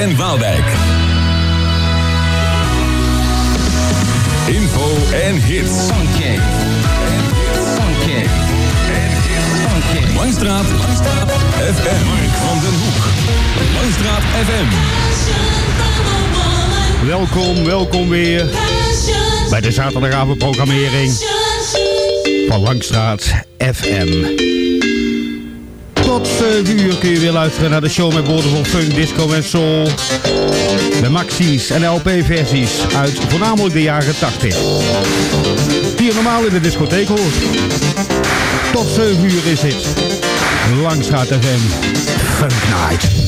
en Waalwijk. Info en hits. Funky. Funky. Funky. Langstraat. Langstraat. FM. Mark van den Hoek. Langstraat FM. Welkom, welkom weer bij de zaterdagavondprogrammering van Langstraat FM. Tot 7 uur kun je weer luisteren naar de show met woorden van funk, disco en soul. De maxi's en LP-versies uit voornamelijk de jaren 80. Die normaal in de discotheek hoort. Tot 7 uur is dit. Langstraat FM Funk Night.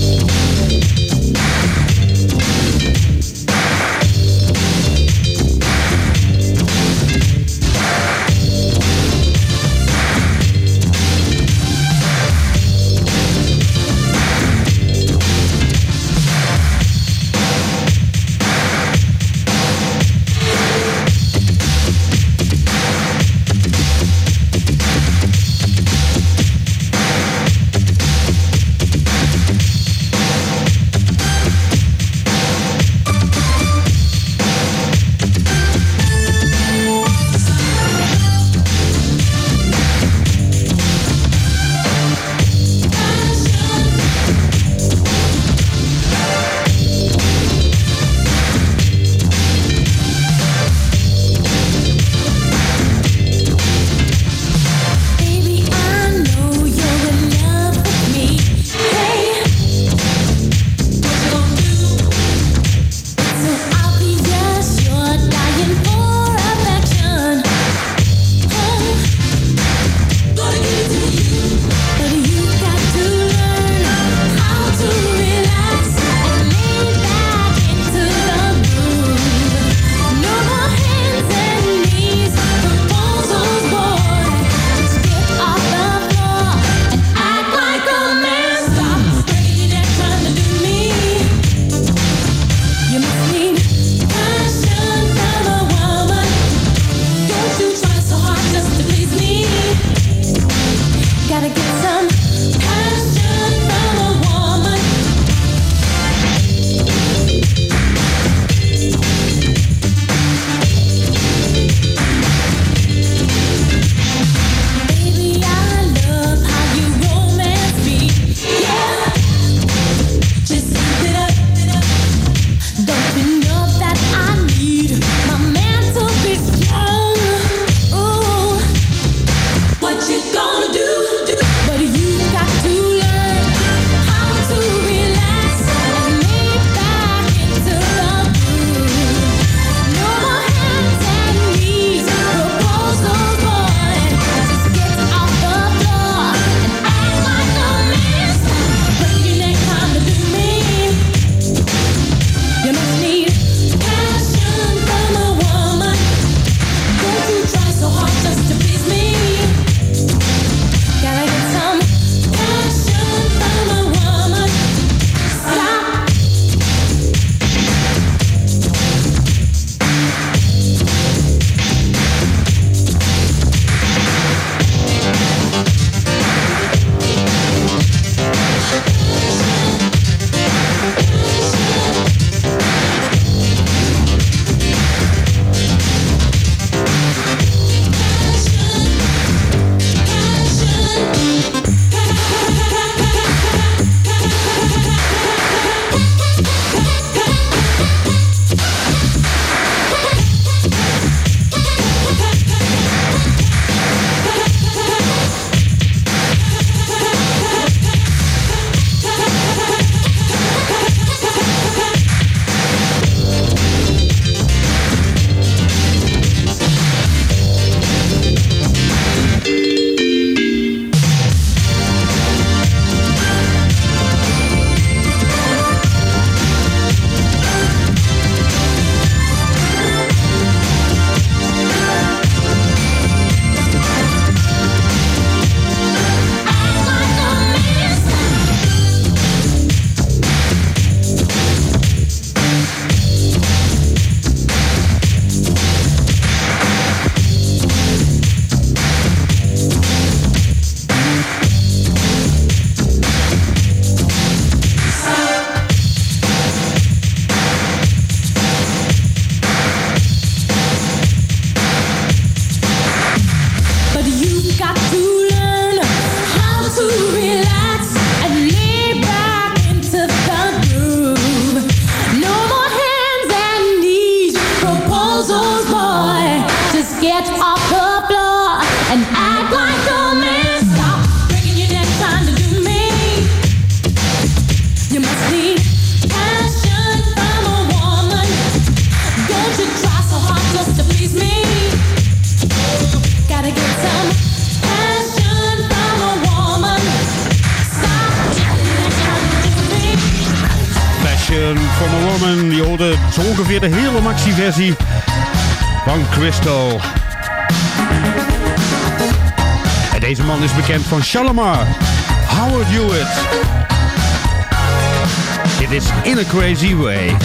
Shalimar, Howard Hewitt. Dit is In a Crazy Way.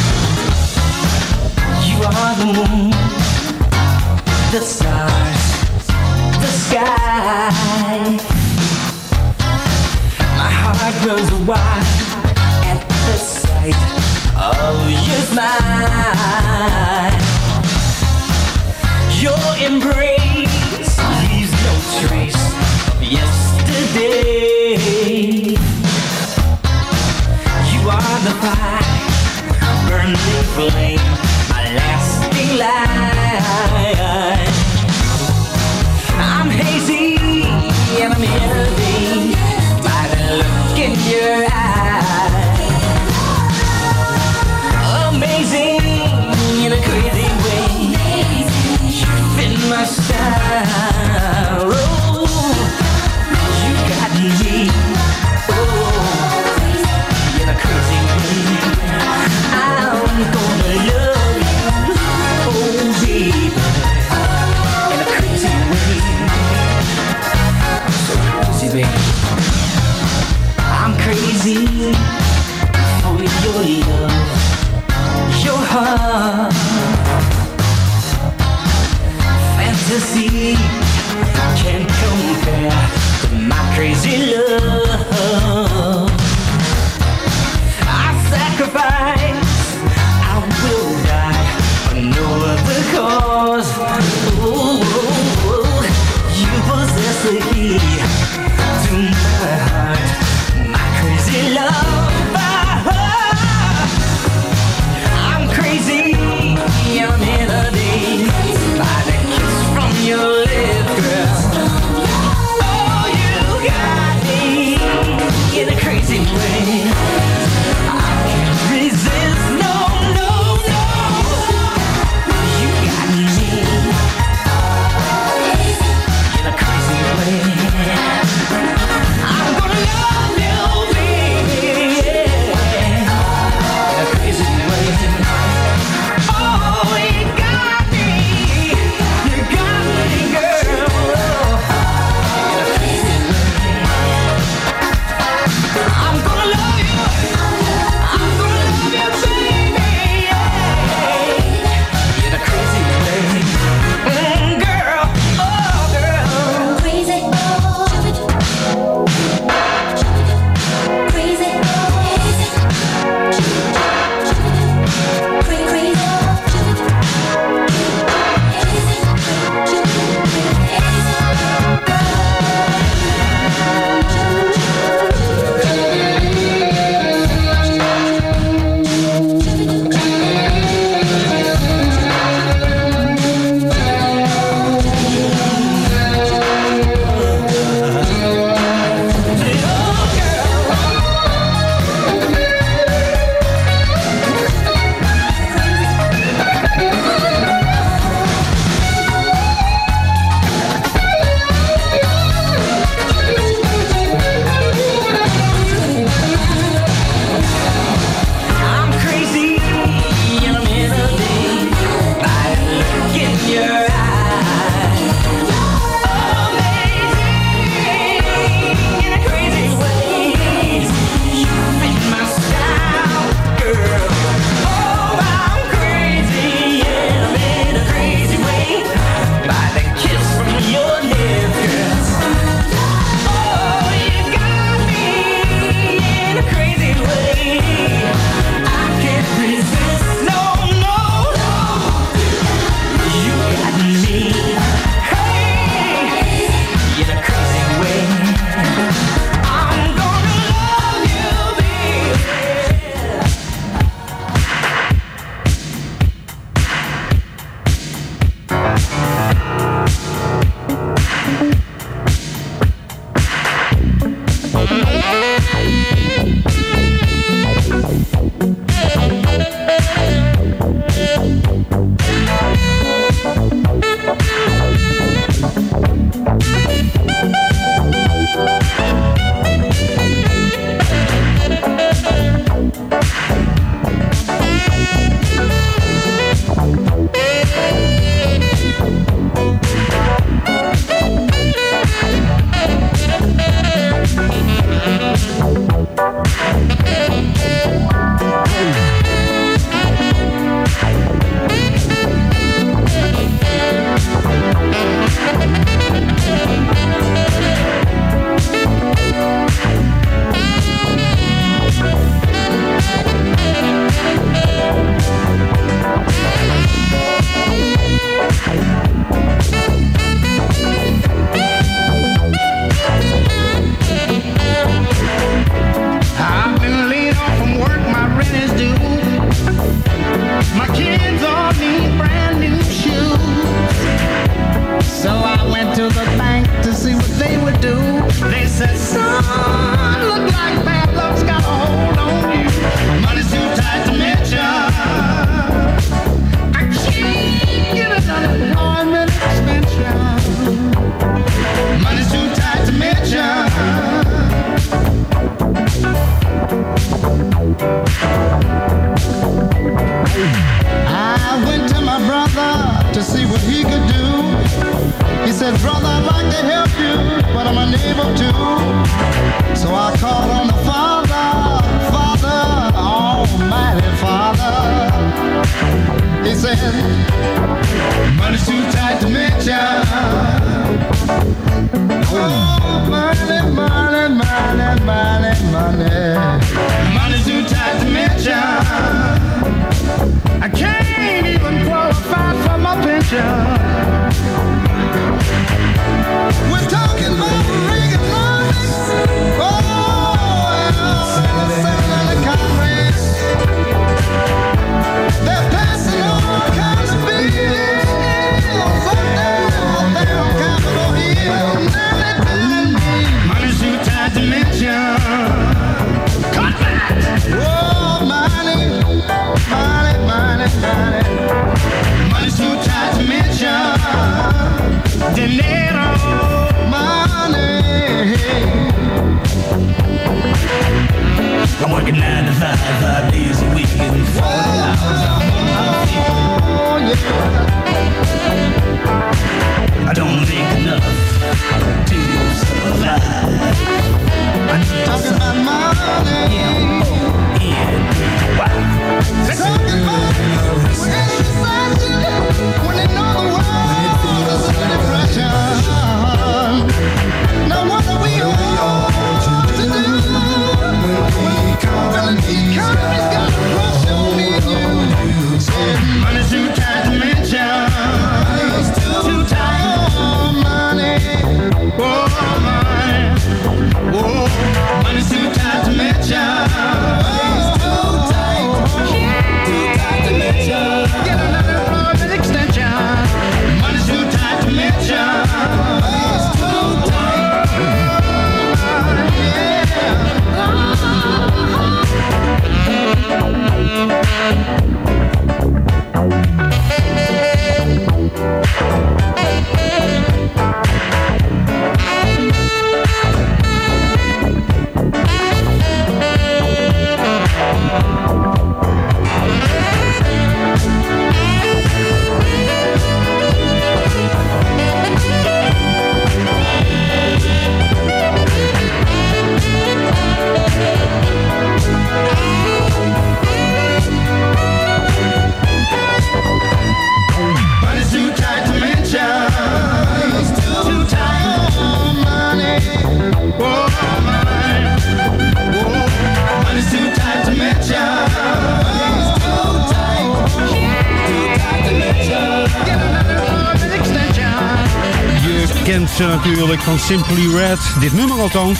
Natuurlijk van Simply Red. Dit nummer althans.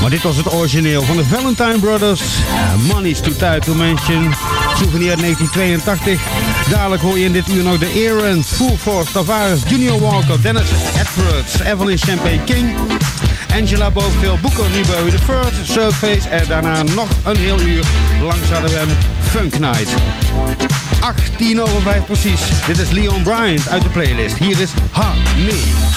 Maar dit was het origineel van de Valentine Brothers. Money's Too Tight to Mention. Souvenir 1982. Dadelijk hoor je in dit uur nog de Aaron, Full Force, Tavares, Junior Walker, Dennis Edwards, Evelyn Champagne King, Angela Bovenveld, Booker Newberry the First, Surface en daarna nog een heel uur langs hem Funk Night. 18 over 5 precies. Dit is Leon Bryant uit de playlist. Hier is. Honey,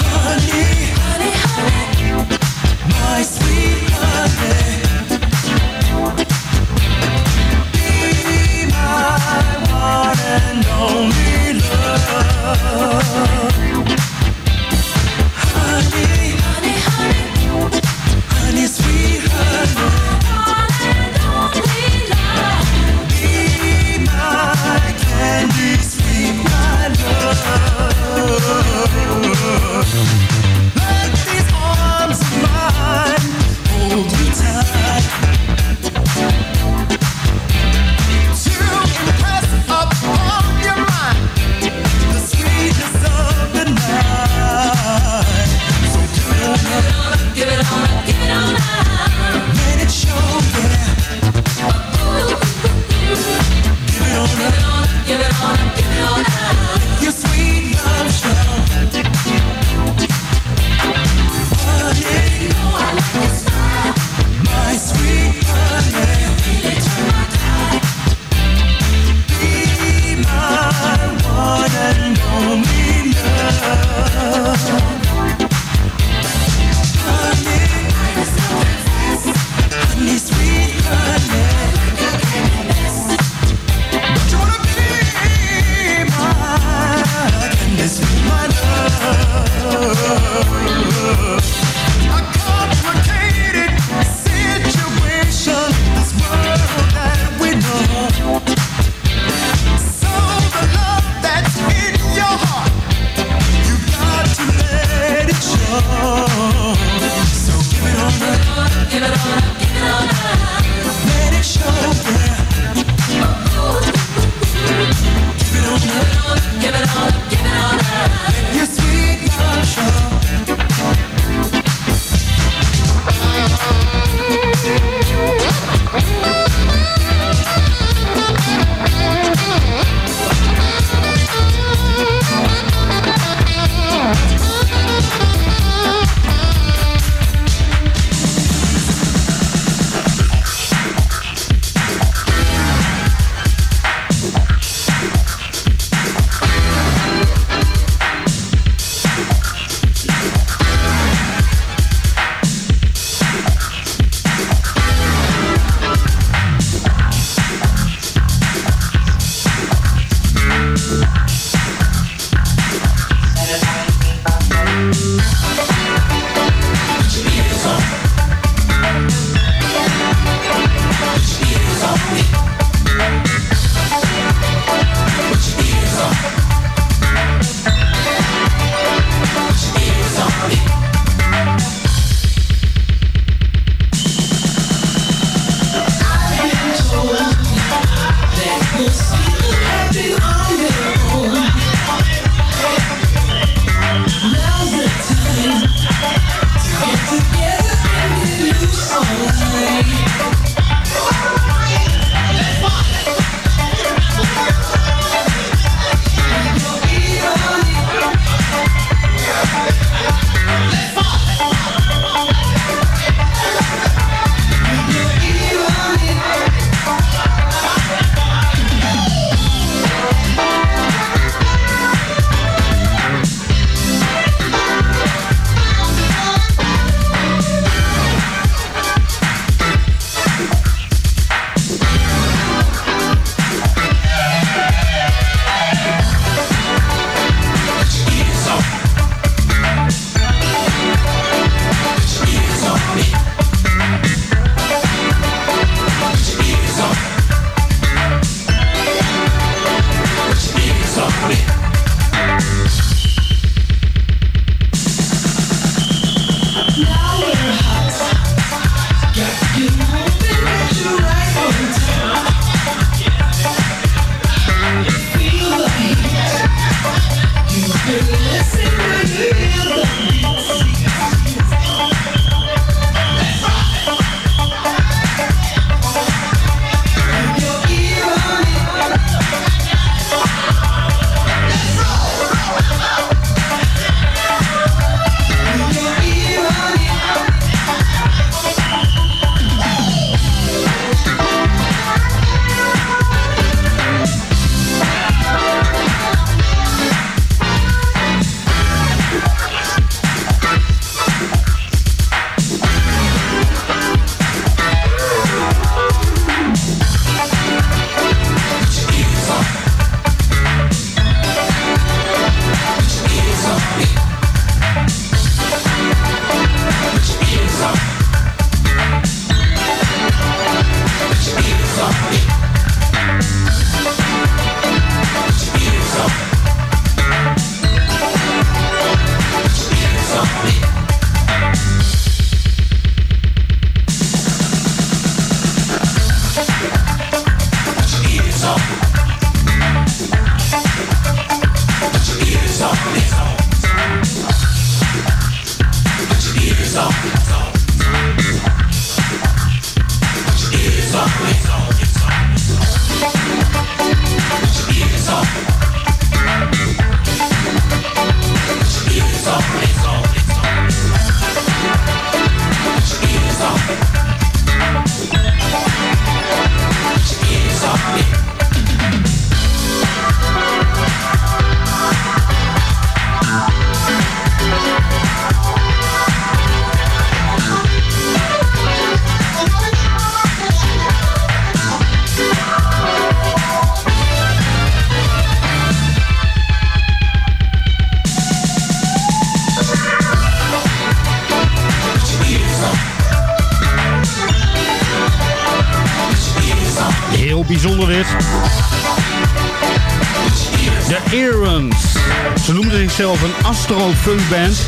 zichzelf een astro-funk band.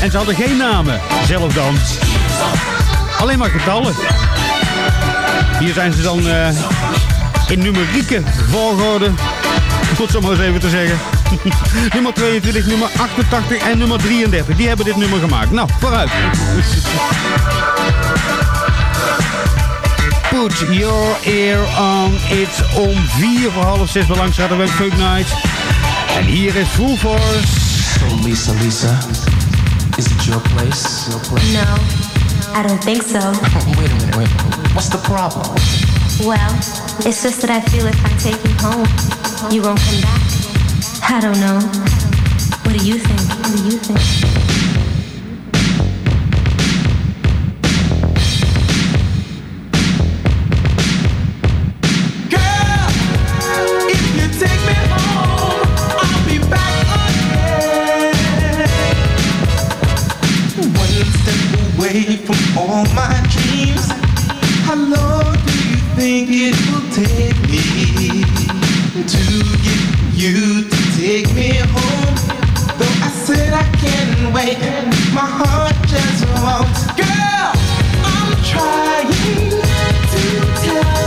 En ze hadden geen namen, zelf dan. Alleen maar getallen. Hier zijn ze dan uh, in numerieke volgorde. Goed zo maar eens even te zeggen. nummer 22, nummer 88 en nummer 33. Die hebben dit nummer gemaakt. Nou, vooruit. Put your ear on. It's om vier voor half zes bij de Funk Night. En hier is Full Force. So Lisa, Lisa, is it your place? Your place? No, I don't think so. wait a minute, wait. What's the problem? Well, it's just that I feel if I take you home, you won't come back. I don't know. What do you think? What do you think? all my dreams. How long do you think it will take me to get you to take me home? Though I said I can wait, my heart just. Girl, I'm trying to tell.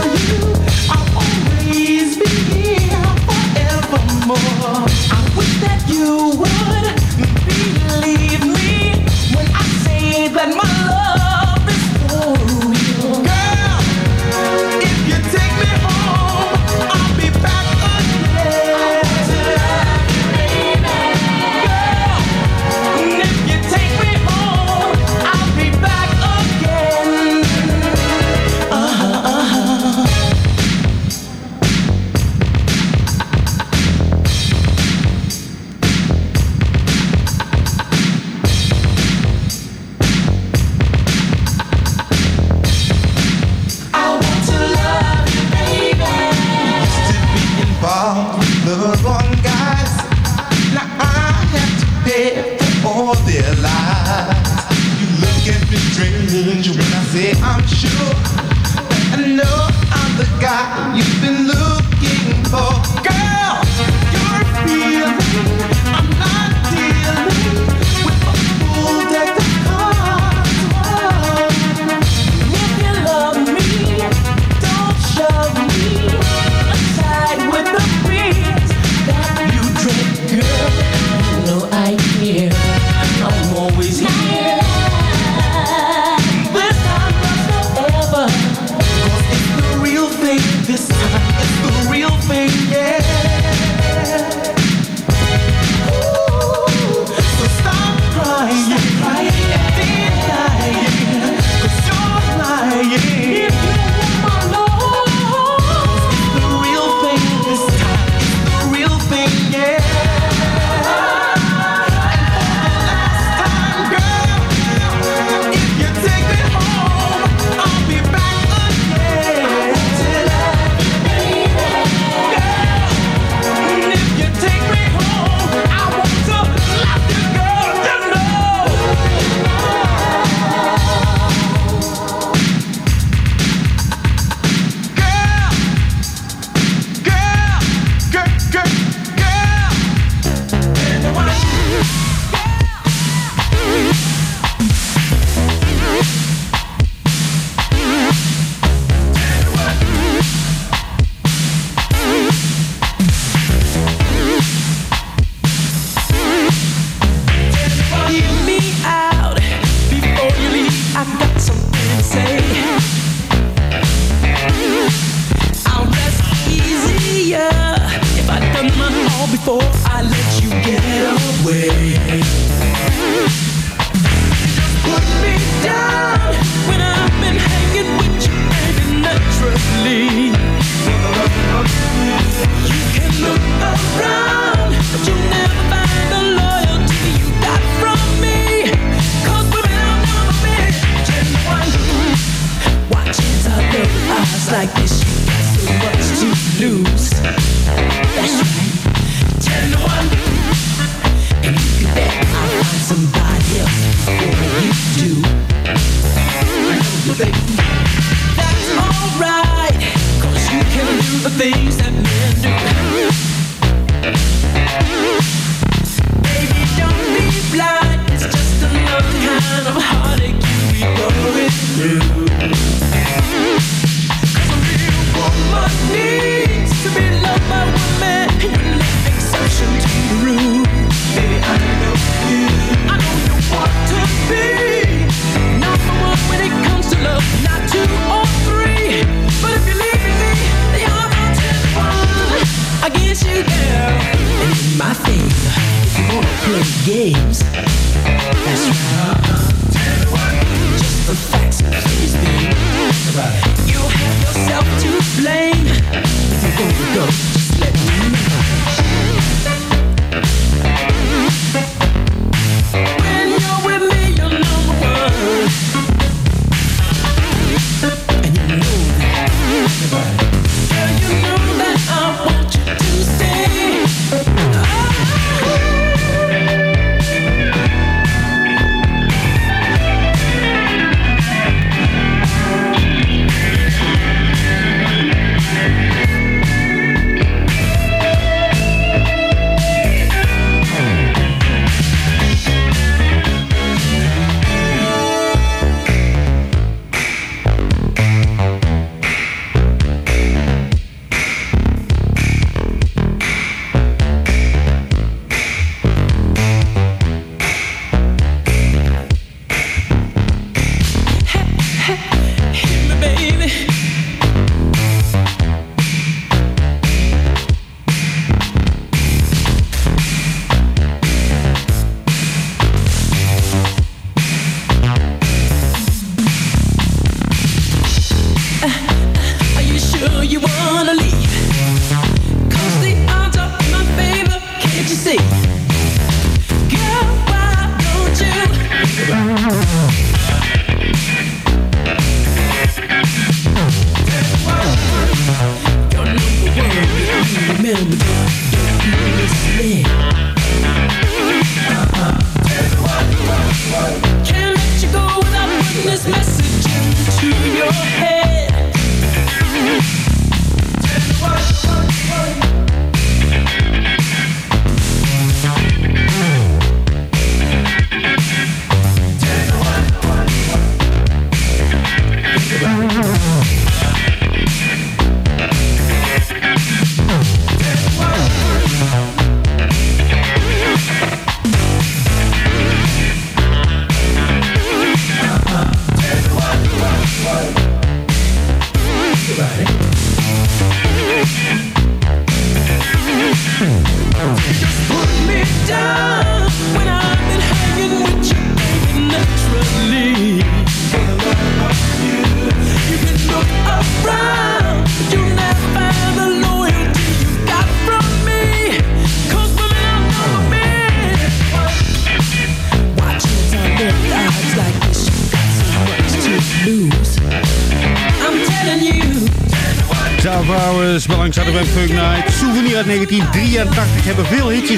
baby.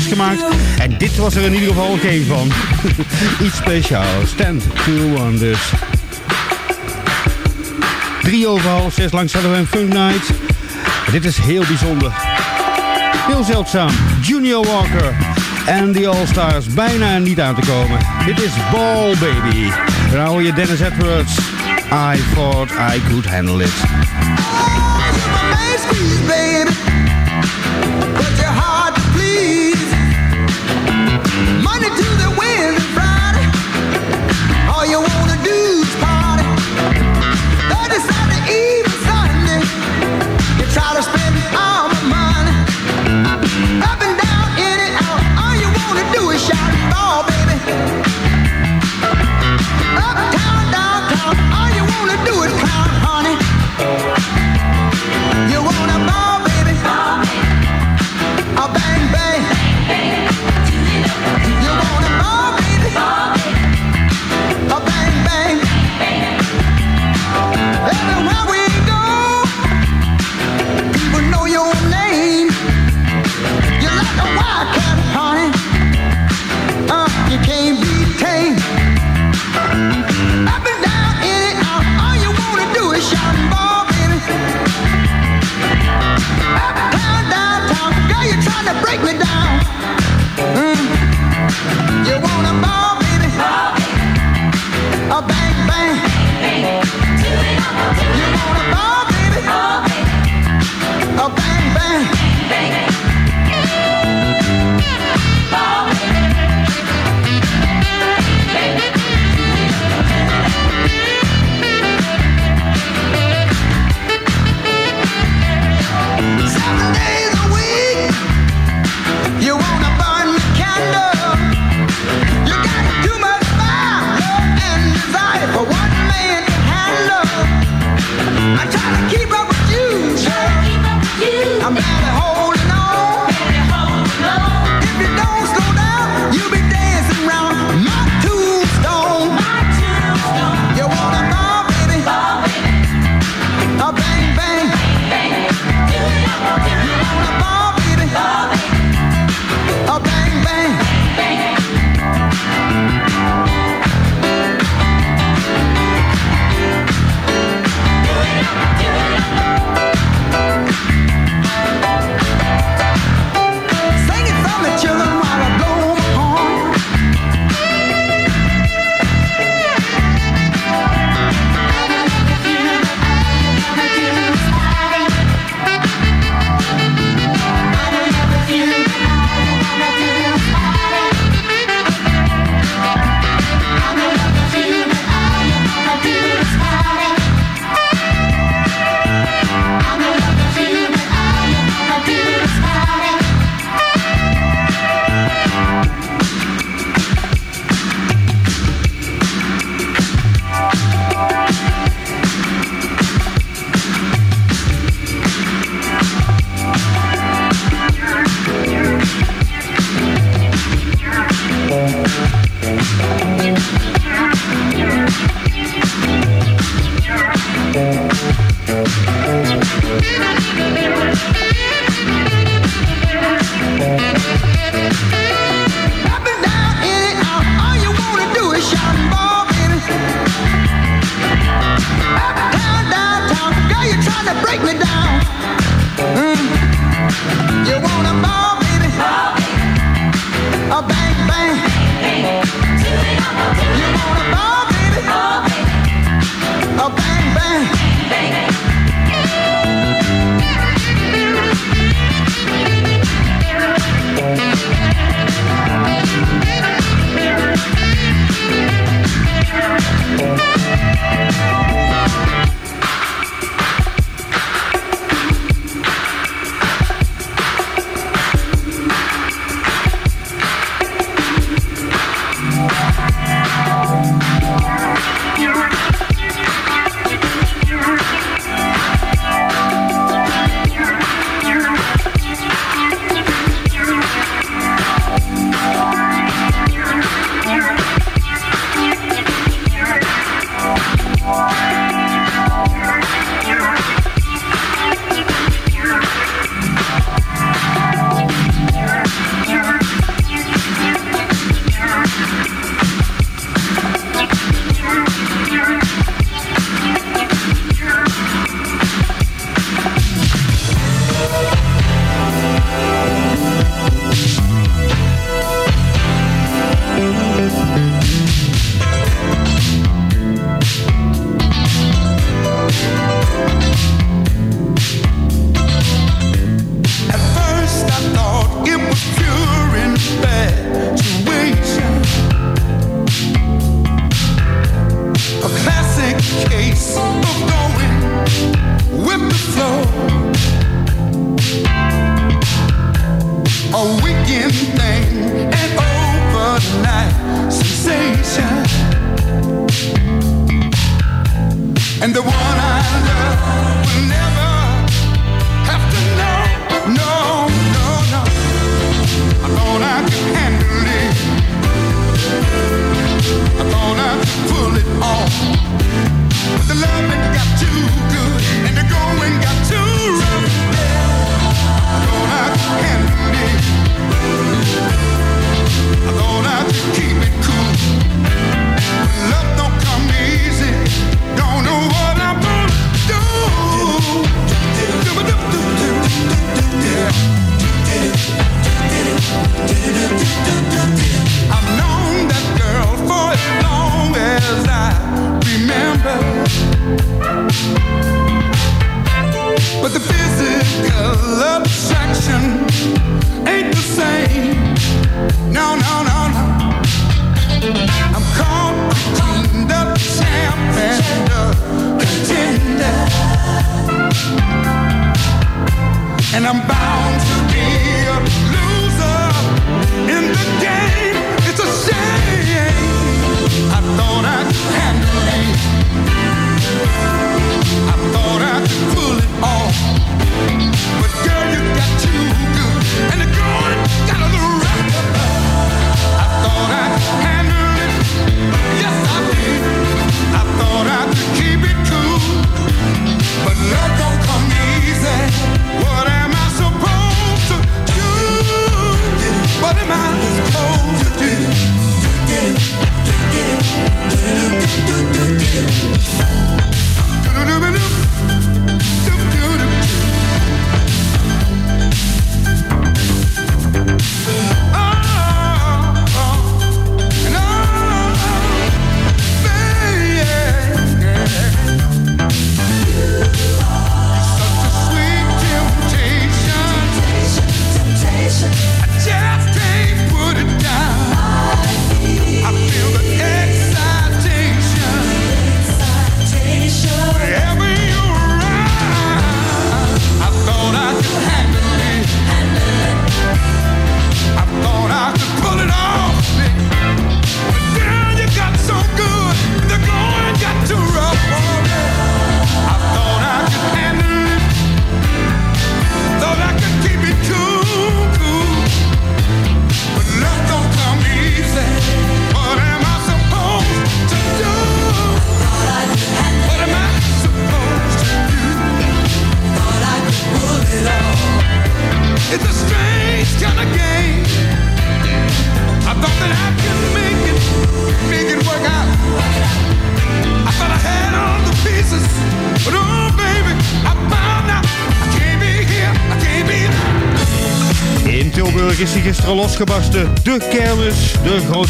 Gemaakt. En dit was er in ieder geval geen van. Iets speciaals. Stand to dus. Drie over half zes langs hadden we Funk Night. dit is heel bijzonder. Heel zeldzaam. Junior Walker en de All-Stars bijna niet aan te komen. Dit is Ball Baby. Dan hoor je Dennis Edwards. I thought I could handle it.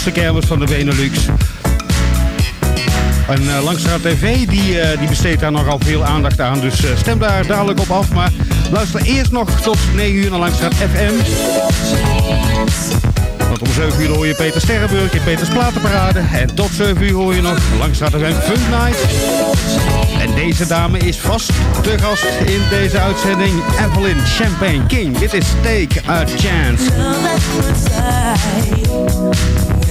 Grootste kermis van de Benelux. En uh, Langstraat TV die, uh, die besteedt daar nogal veel aandacht aan. Dus uh, stem daar dadelijk op af. Maar luister eerst nog tot 9 uur naar Langstraat FM. Want om 7 uur hoor je Peter Sterrenburg in Peters Platenparade. En tot 7 uur hoor je nog Langstraat FM Fun Night. En deze dame is vast te gast in deze uitzending. Evelyn Champagne King. Dit is Take a Chance.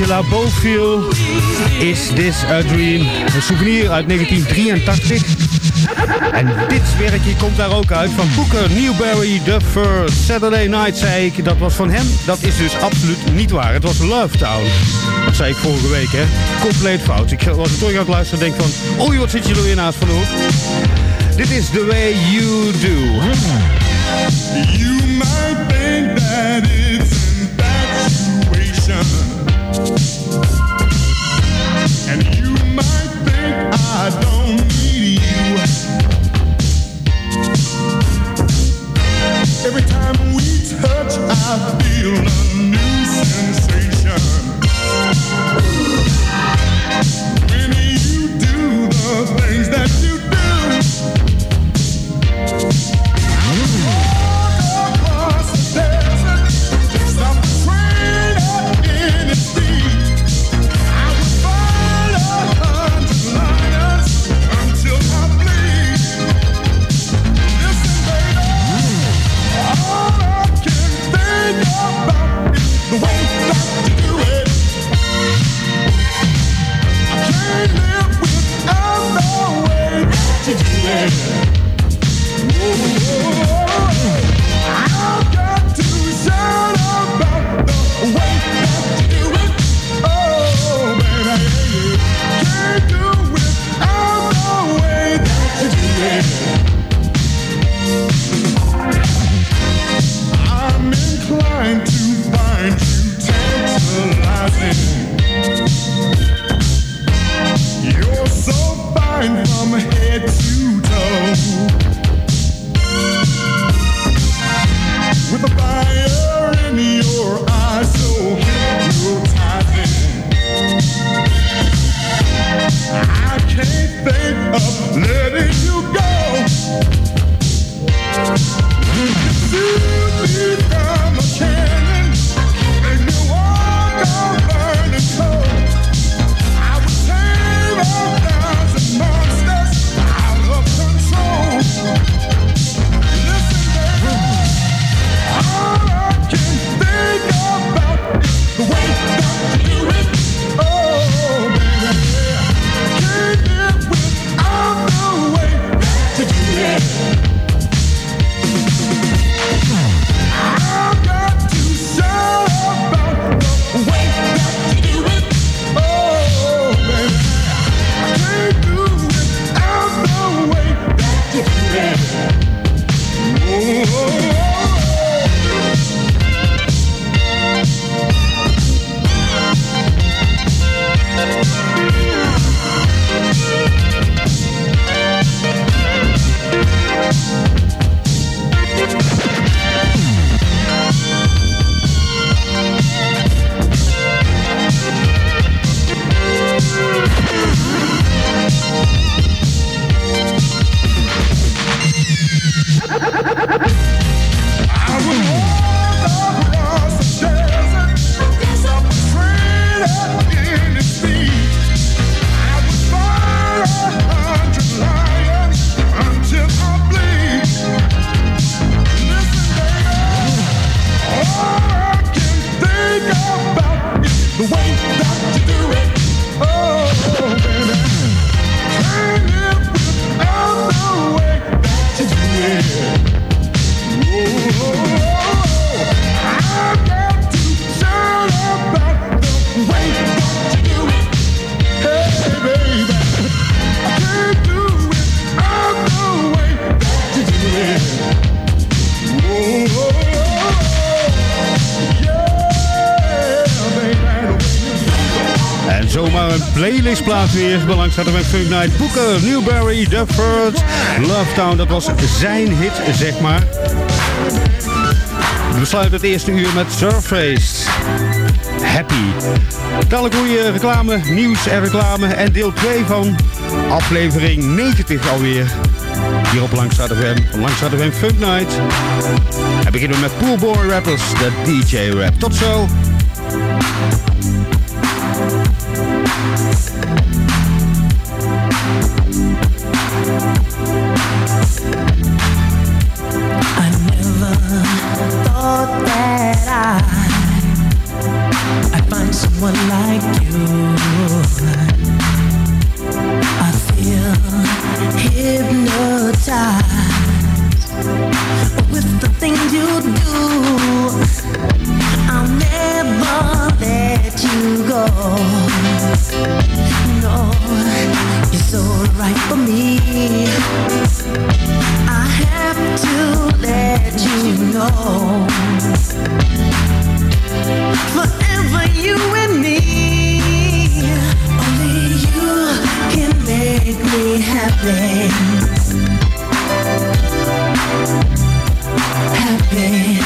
Angela Bofiel. Is This a Dream? Een souvenir uit 1983. En dit werkje komt daar ook uit van Booker Newberry, The First Saturday Night, zei ik. Dat was van hem. Dat is dus absoluut niet waar. Het was Love Town. Dat zei ik vorige week, hè. Compleet fout. Ik was er toch aan het luisteren en denk van... Oei, wat zit je er weer naast van hoor. Dit is The Way You Do. You might think that I don't weer. Belangs hadden we Funk Night. Booker, Newberry, The First, Love Town. Dat was zijn hit, zeg maar. We besluiten het eerste uur met Surface. Happy. Dadelijk goede reclame, nieuws en reclame. En deel 2 van aflevering 90 alweer. Hier op Langstraat FM, Langstraat FM Funk Night. En beginnen we met Poolboy Rappers, de DJ Rap. Tot zo! I'll never let you go. You're so right for me. I have to let you know. Forever you and me. Only you can make me happy. Happy.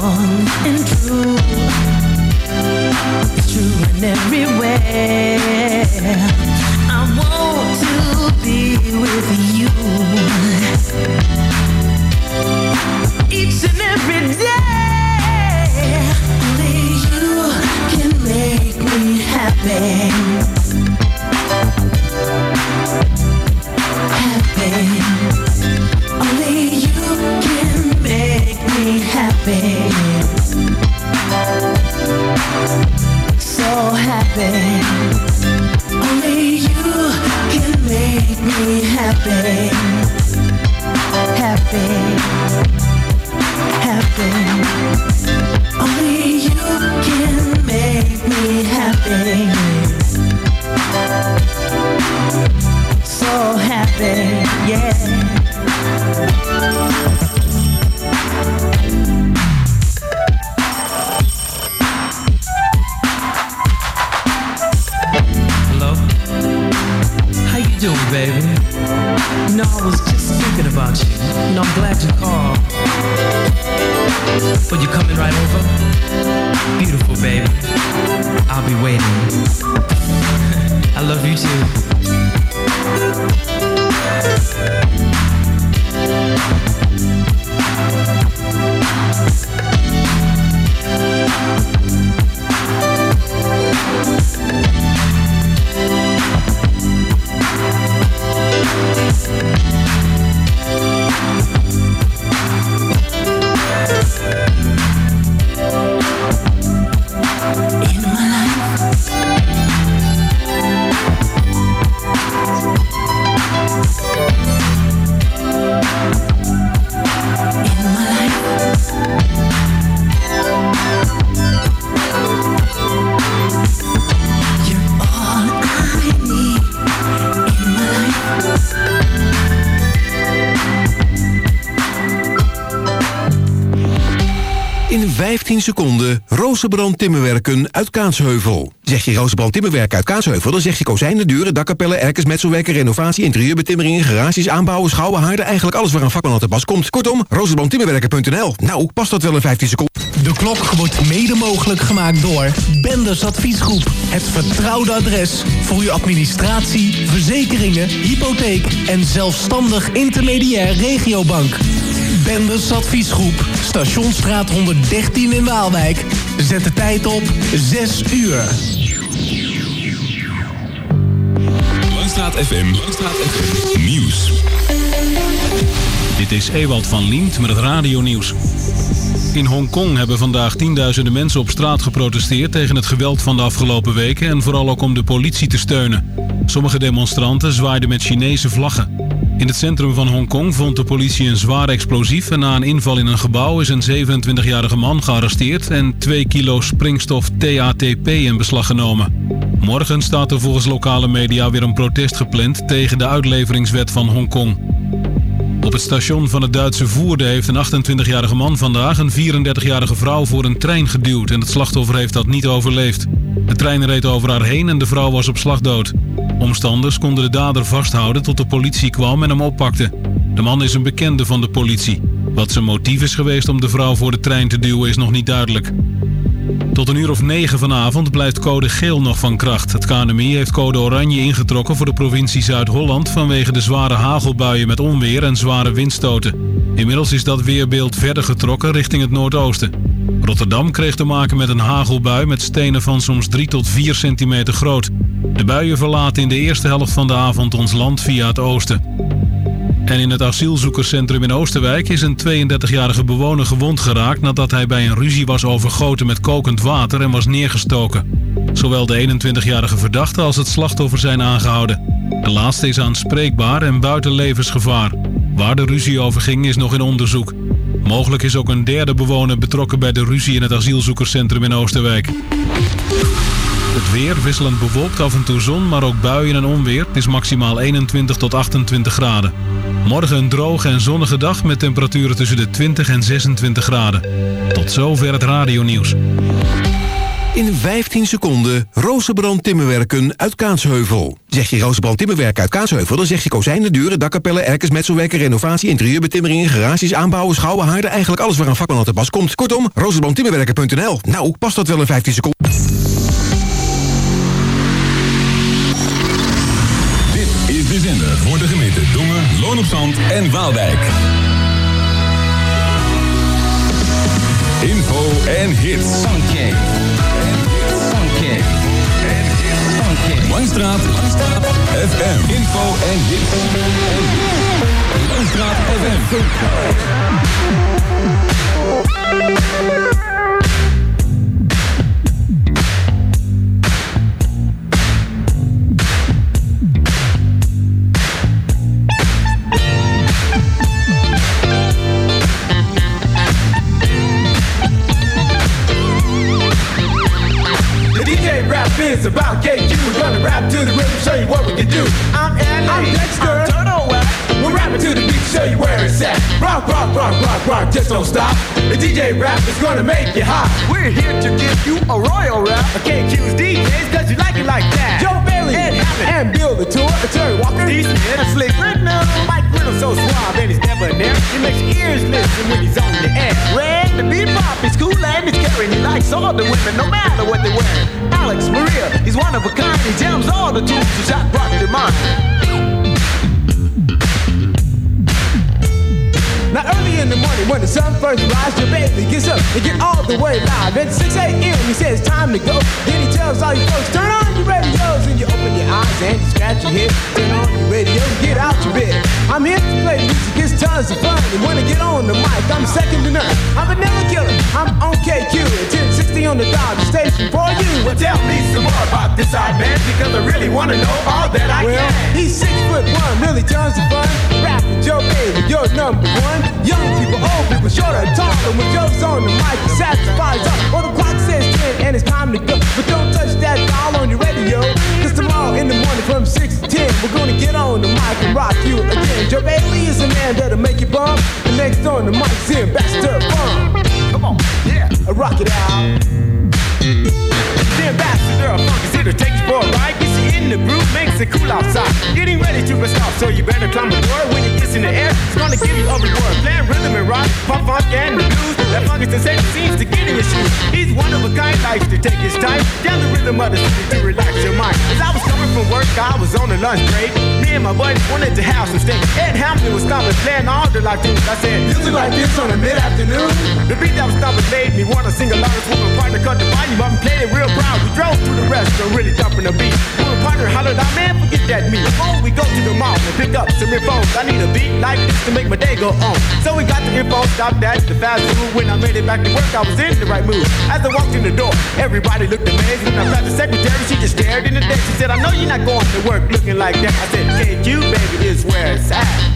Strong and true. It's true in every way. Rozenbrand Timmerwerken uit Kaatsheuvel. Zeg je Rozenbrand Timmerwerken uit Kaatsheuvel... dan zeg je kozijnen, deuren, dakkapellen, erkers, metselwerken... renovatie, interieurbetimmeringen, garages, aanbouwen, schouwen, haarden... eigenlijk alles waar een vakman aan te pas komt. Kortom, rozenbrandtimmerwerken.nl. Nou, past dat wel in 15 seconden? De klok wordt mede mogelijk gemaakt door Benders Adviesgroep. Het vertrouwde adres voor uw administratie, verzekeringen, hypotheek en zelfstandig intermediair regiobank. Benders Adviesgroep, Stationsstraat 113 in Waalwijk. Zet de tijd op 6 uur. Langstraat FM. Langstraat FM. Nieuws. Dit is Ewald van Liemt met het radionieuws. In Hongkong hebben vandaag tienduizenden mensen op straat geprotesteerd tegen het geweld van de afgelopen weken en vooral ook om de politie te steunen. Sommige demonstranten zwaaiden met Chinese vlaggen. In het centrum van Hongkong vond de politie een zwaar explosief en na een inval in een gebouw is een 27-jarige man gearresteerd en 2 kilo springstof TATP in beslag genomen. Morgen staat er volgens lokale media weer een protest gepland tegen de uitleveringswet van Hongkong. Op het station van het Duitse Voerde heeft een 28-jarige man vandaag een 34-jarige vrouw voor een trein geduwd en het slachtoffer heeft dat niet overleefd. De trein reed over haar heen en de vrouw was op slag dood. Omstanders konden de dader vasthouden tot de politie kwam en hem oppakte. De man is een bekende van de politie. Wat zijn motief is geweest om de vrouw voor de trein te duwen is nog niet duidelijk. Tot een uur of negen vanavond blijft code geel nog van kracht. Het KNMI heeft code oranje ingetrokken voor de provincie Zuid-Holland... vanwege de zware hagelbuien met onweer en zware windstoten. Inmiddels is dat weerbeeld verder getrokken richting het noordoosten. Rotterdam kreeg te maken met een hagelbui met stenen van soms 3 tot 4 centimeter groot. De buien verlaten in de eerste helft van de avond ons land via het oosten. En in het asielzoekerscentrum in Oosterwijk is een 32-jarige bewoner gewond geraakt nadat hij bij een ruzie was overgoten met kokend water en was neergestoken. Zowel de 21-jarige verdachte als het slachtoffer zijn aangehouden. De laatste is aanspreekbaar en buiten levensgevaar. Waar de ruzie over ging is nog in onderzoek. Mogelijk is ook een derde bewoner betrokken bij de ruzie in het asielzoekerscentrum in Oosterwijk. Het weer wisselend bewolkt, af en toe zon, maar ook buien en onweer. Het is maximaal 21 tot 28 graden. Morgen een droge en zonnige dag met temperaturen tussen de 20 en 26 graden. Tot zover het radionieuws. In 15 seconden Rozenbrand Timmerwerken uit Kaatsheuvel. Zeg je Rozenbrand Timmerwerken uit Kaatsheuvel... dan zeg je kozijnen, deuren, dakkapellen, erkers, metselwerken... renovatie, interieurbetimmeringen, garages, aanbouwen, schouwen, haarden... eigenlijk alles waar een vakman aan te pas komt. Kortom, rozenbrandtimmerwerken.nl. Nou, past dat wel in 15 seconden? Dit is de zender voor de gemeente Dongen, Loon op Zand en Waalwijk. Info en hits. Langstraat. Langstraat. FM. Info en hits. Langstraat FM. The DJ rap is about KQ. Rap to the rhythm, show you what we can do. I'm Andy. I'm Dexter. I'm Turtle We're rapping to the beat, show you where it's at. Rock, rock, rock, rock, rock, just don't stop. The DJ rap is gonna make you hot. We're here to give you a royal rap. I can't choose DJs cause you like it like that. Joe Bailey, Ed Hammond, and Bill the Tour, Terry Walker, Steve Smith, and Slick Rick now. Mike Riddle so suave and he's never there. He makes your ears listen when he's on the air. Red, the pop, he's cool and he's caring. He likes all the women, no matter what they're wearing. Alex Maria, he's one of a kind. He jams all the tunes to shot rock your mind. Now early in the morning when the sun first rises, your baby gets up and get all the way live. At 6 a.m. he says time to go. Then he tells all you folks, turn on your radios and you open your eyes and you scratch your head. Turn on your radio and get out your bed. I'm here to play music, it's tons of fun. And when I get on the mic, I'm second to none. I'm Vanilla Killer, I'm on KQ at 1060 on the dot, the station for you. Well, tell me some more about this odd man because I really want to know all that I well, can. He's six foot one, really tons of fun. Rapping Joe Bailey, you're number one. Young people, old people, short or tall. And when Joe's on the mic, he satisfies up. Well, the clock says 10 and it's time to go. But don't touch that we're gonna get on the mic and rock you again. Joe Bailey is a man that'll make you bump. And next on the mic's the ambassador Bump. Come on, yeah, rock it out. The ambassador of funk is here to take you for a ride. Gets you in the groove, makes it cool outside. Getting ready to bust off, so you better climb aboard. When it gets in the air, it's gonna give you a reward. Playing rhythm and rock, pop funk and the blues. That funk is sensation seems to get in your shoes. He's one of a kind, likes to take his time. Down the rhythm of the city to relax your mind. As I was coming from work, I was on a lunch break. Me and my buddies wanted to have some steak. Ed Hampton was coming, playing all the like tunes. I said, music like this on a mid-afternoon. The beat that was stopping made me wanna sing along. So my partner cut the volume up and played it real proud. We drove to the restaurant, really thumping the beat. My partner hollered out, man, forget that me. Before we go to the mall and pick up some earphones. I need a beat like this to make my day go on. So we got the earphones, stopped at the fast food. When I made it back to work, I was in the right mood. As I walked in the door, everybody looked amazed. When I found the secretary, she just stared in the day. She said, I know you're not going to work looking like that. I said, you, baby, is where it's at.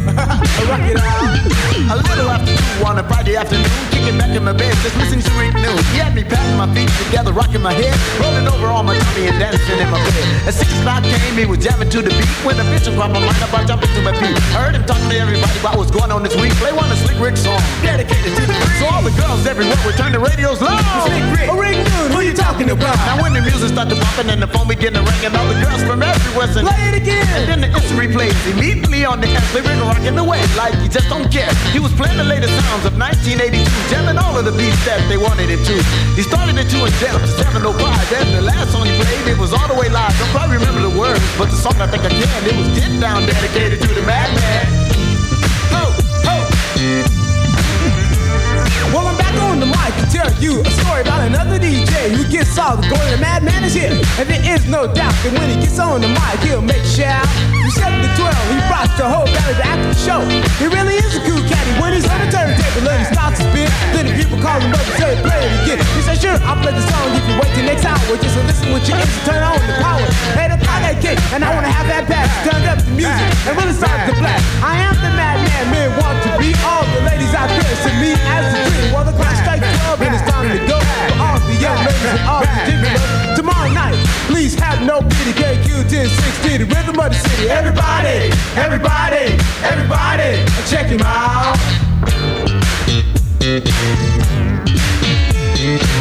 Rock it, out. A little after two on a Friday afternoon, kicking back in my bed, just listening to Rick News. He had me patting my feet together, rocking my head, rolling over on my tummy and dancing in my bed. As six o'clock came, he was jamming to the beat. When the bitch crossed my mind, I jumping to my feet. I heard him talking to everybody about what's going on this week. Play one of Slick Rick's song, dedicated to the. So all the girls everywhere would turn the radios low. Slick Rick, oh, Rick News, who you talking about? Now when the music started bumping and the phone began to ring, and all the girls from everywhere said, Play it again. And then the instant replays immediately on the airplay, Rick rocking the way like he just don't care. He was playing the latest sounds of 1982, jamming all of the beats that they wanted him to. He started it to oh and jammed to 705. Then the last song he played, it was all the way live. Don't probably remember the words, but the song I think I can. It was Get Down, dedicated to the madman. On to tell you a story about another DJ who gets all the and the madman is here. And there is no doubt that when he gets on the mic, he'll make shout. From 7 to 12, he rocks the whole to after the show. He really is a cool caddy when he's on the turntable and he starts to spin. Then the people call him up and say, play it again. He says, sure, I'll play the song if you wait till next hour. Just to listen with your ears turn on the power. Hey, the that kick, and I wanna have that bass. Turn up the music and really start to blast. I am the madman, men want to be. All the ladies out there see me as a dream. Well, the clock strikes 12 and it's time to go. For all the young ladies and all the gentlemen. Tomorrow night, please have no pity. KQ 1060, the rhythm of the city. Everybody, everybody, everybody, check him out.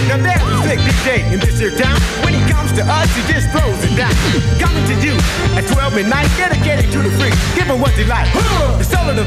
Now there's sick DJ in this here town. When he comes to us, he just throws it down. Coming to you at 12 midnight, dedicated to the freak. Give him what they like. The soul of the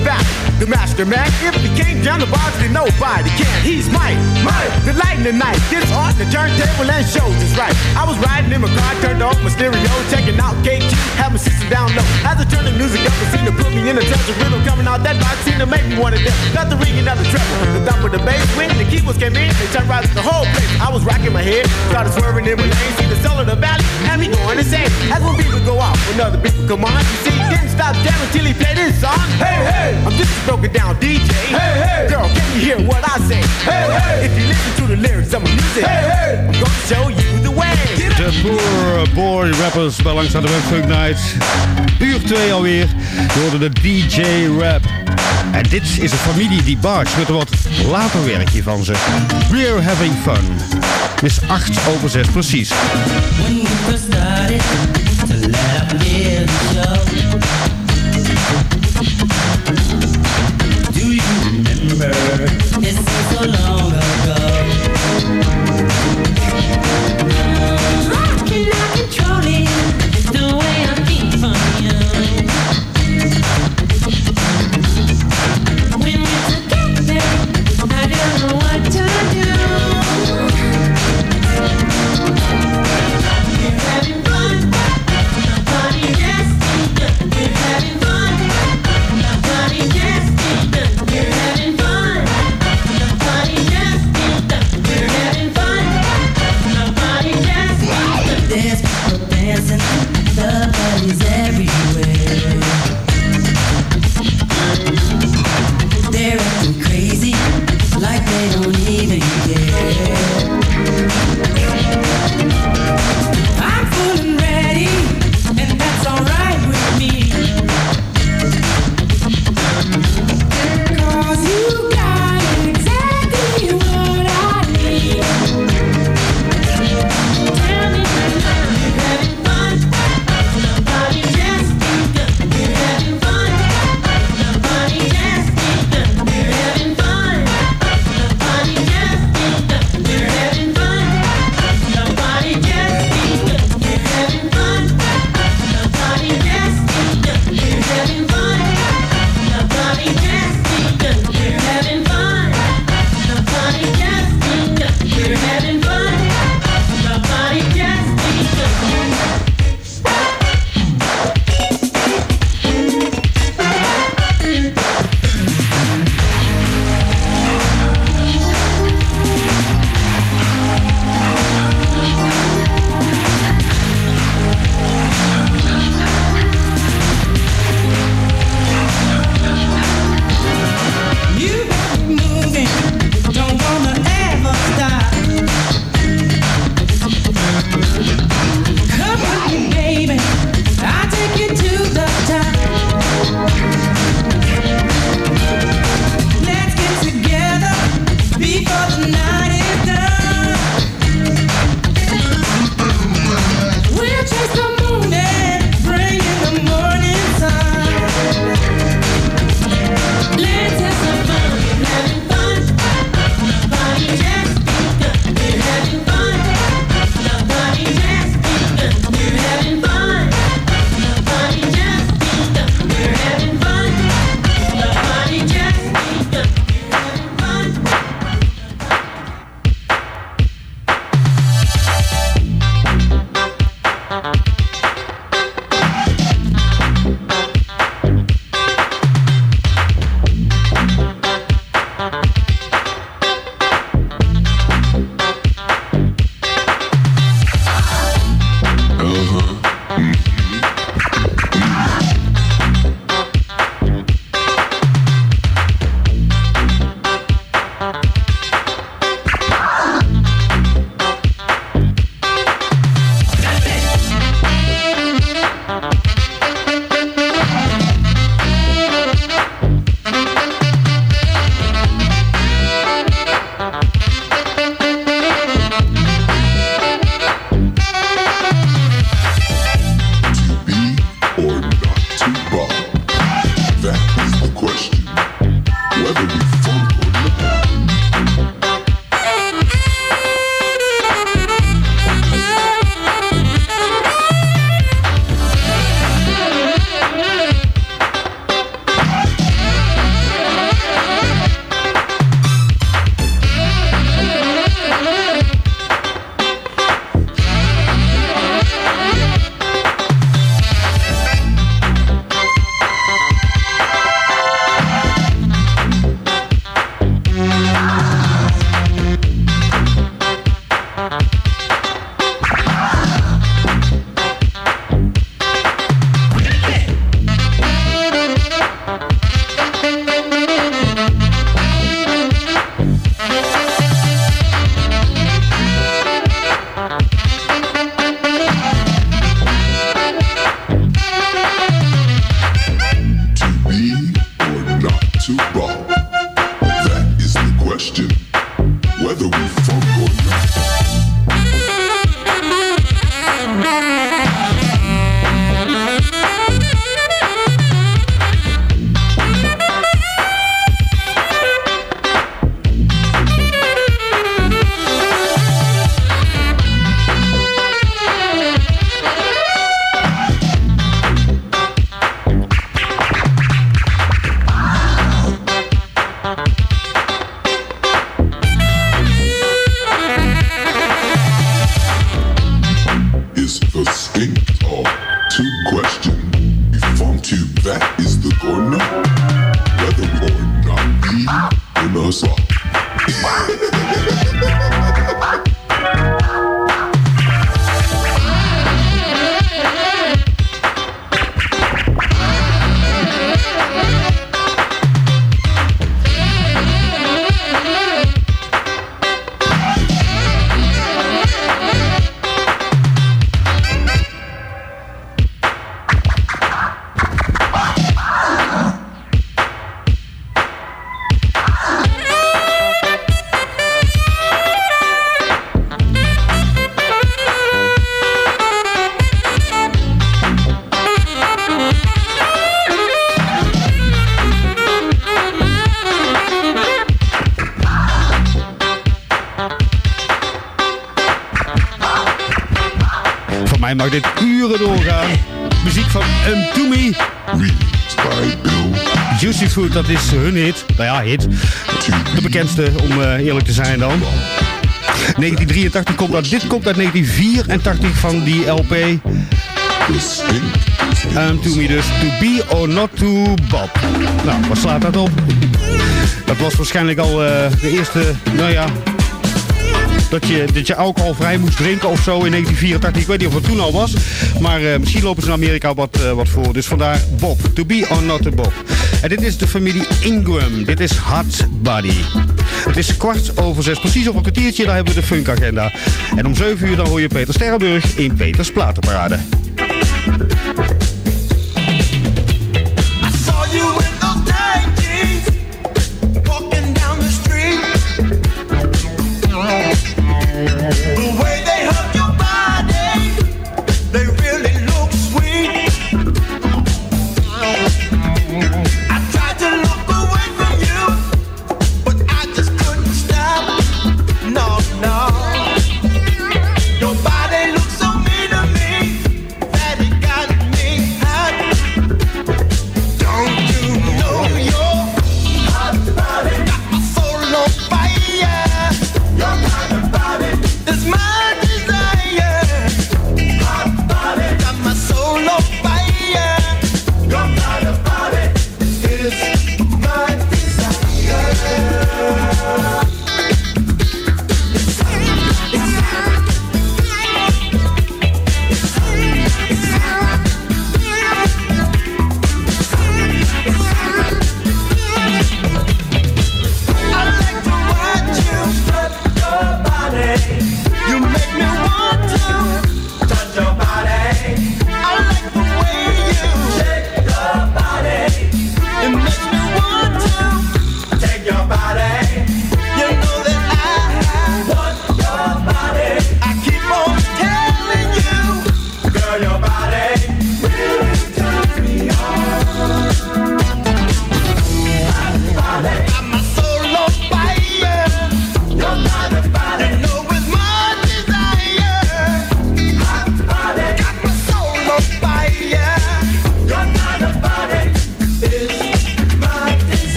master man. If he down the bars, then nobody can. He's Mike, Mike. The light in the night gets on the turntable and shows it's right. I was riding in my car, turned off my stereo, checking out KQ, having system down low. As I turned the music up, it seemed to put me in a trance. The rhythm coming out that box seemed to make me want to dance. Got the ringing of the treble, the thump of the bass. When the keyboards came in, they turned right the whole place. I was rocking my head, started swerving in my lane, see the soul of the valley, had me going insane. As when people go out, when other people come on, you see, didn't stop jamming till he played his song. Hey, hey, I'm just a broken down DJ. Hey, hey, girl, can you hear what I say? Hey, hey, if you listen to the lyrics of my music, hey, hey, I'm gonna show you the way. De Poor Boy Rappers bij langs aan de Web Funk Night. Uur 2 alweer. Je hoorde de DJ Rap. En dit is een familie die barge met een wat later werkje van ze. We're having fun. Het is 8 over 6 precies. Every Dat is hun hit. Nou ja, hit. De bekendste, om eh, eerlijk te zijn dan. 1983 komt dat. Dit komt uit 1984 van die LP. Umtumi dus. To be or not to Bob. Nou, wat slaat dat op? Dat was waarschijnlijk al eh, de eerste, nou ja, dat je, dat je alcoholvrij moest drinken of zo in 1984. Ik weet niet of het toen al was. Maar eh, misschien lopen ze in Amerika wat, wat voor. Dus vandaar Bob. To be or not to Bob. En dit is de familie Ingram. Dit is Hot Body. Het is kwart over zes. Precies op een kwartiertje, daar hebben we de funkagenda. En om 7 uur dan hoor je Peter Sterrenburg in Peters Platenparade.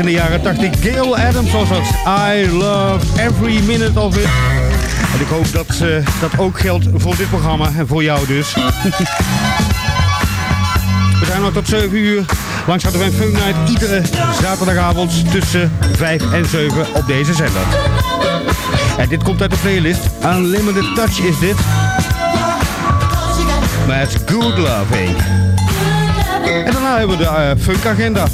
In de jaren 80. Gail Adams was dat. I love every minute of it. En ik hoop dat eh, dat ook geldt voor dit programma en voor jou dus. We zijn nog tot 7 uur. Langs hadden we een Fun Night iedere zaterdagavond tussen 5 en 7 op deze zender. En dit komt uit de playlist. Unlimited Touch is dit. Met Good Loving. En daarna hebben we de eh, Funk Agenda.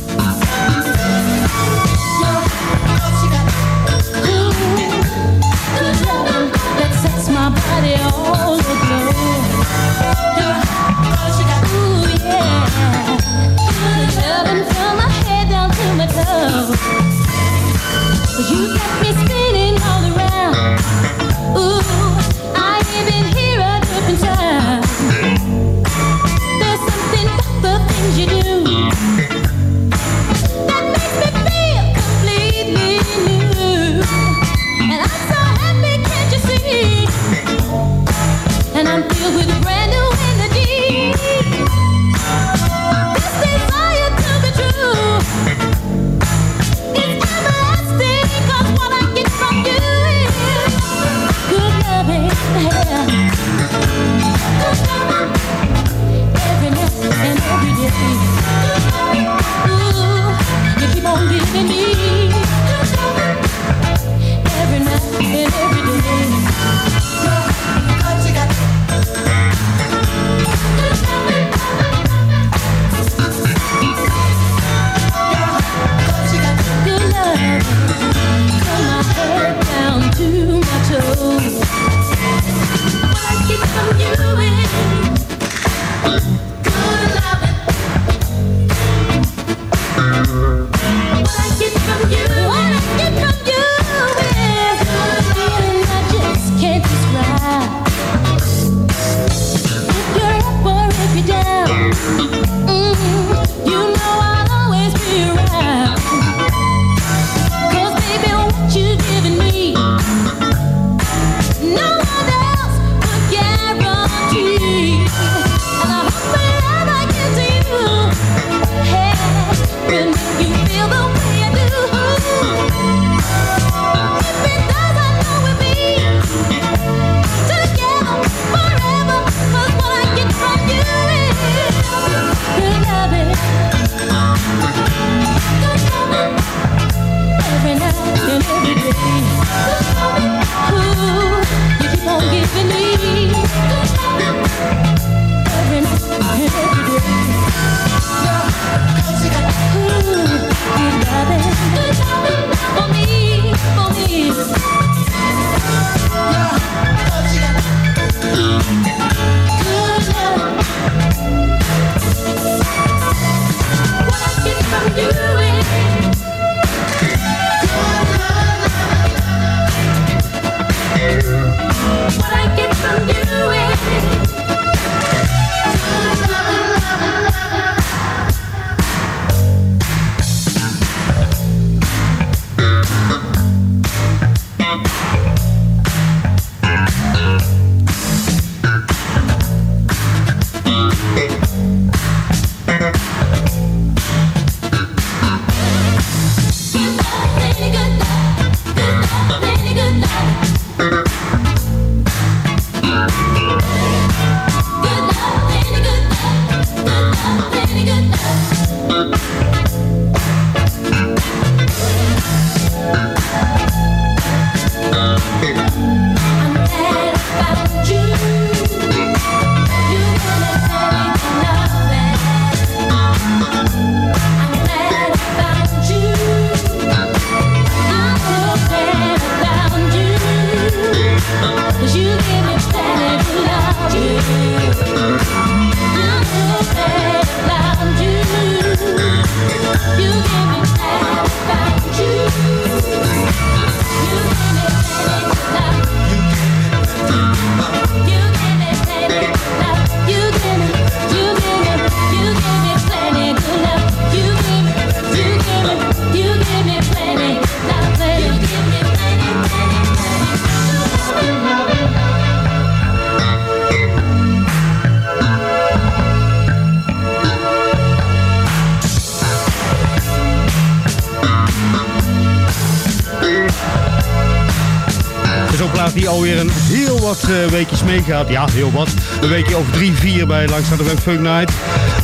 Ja, heel wat. Een weekje of drie, vier bij Langstraat FM Funk Night.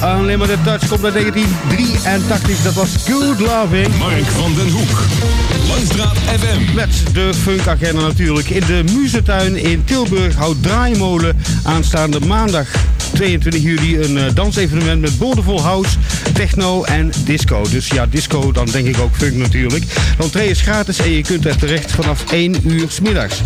Unlimited Touch komt uit 1983. Dat was Good Loving. Mark van den Hoek. Langstraat FM. Met de funkagenda natuurlijk. In de Muzentuin in Tilburg houdt Draaimolen aanstaande maandag 22 juli een eh, dansevenement met boordevol house, techno en disco. Dus ja, disco, dan denk ik ook funk natuurlijk. De entree is gratis en je kunt er terecht vanaf 1 uur 's middags.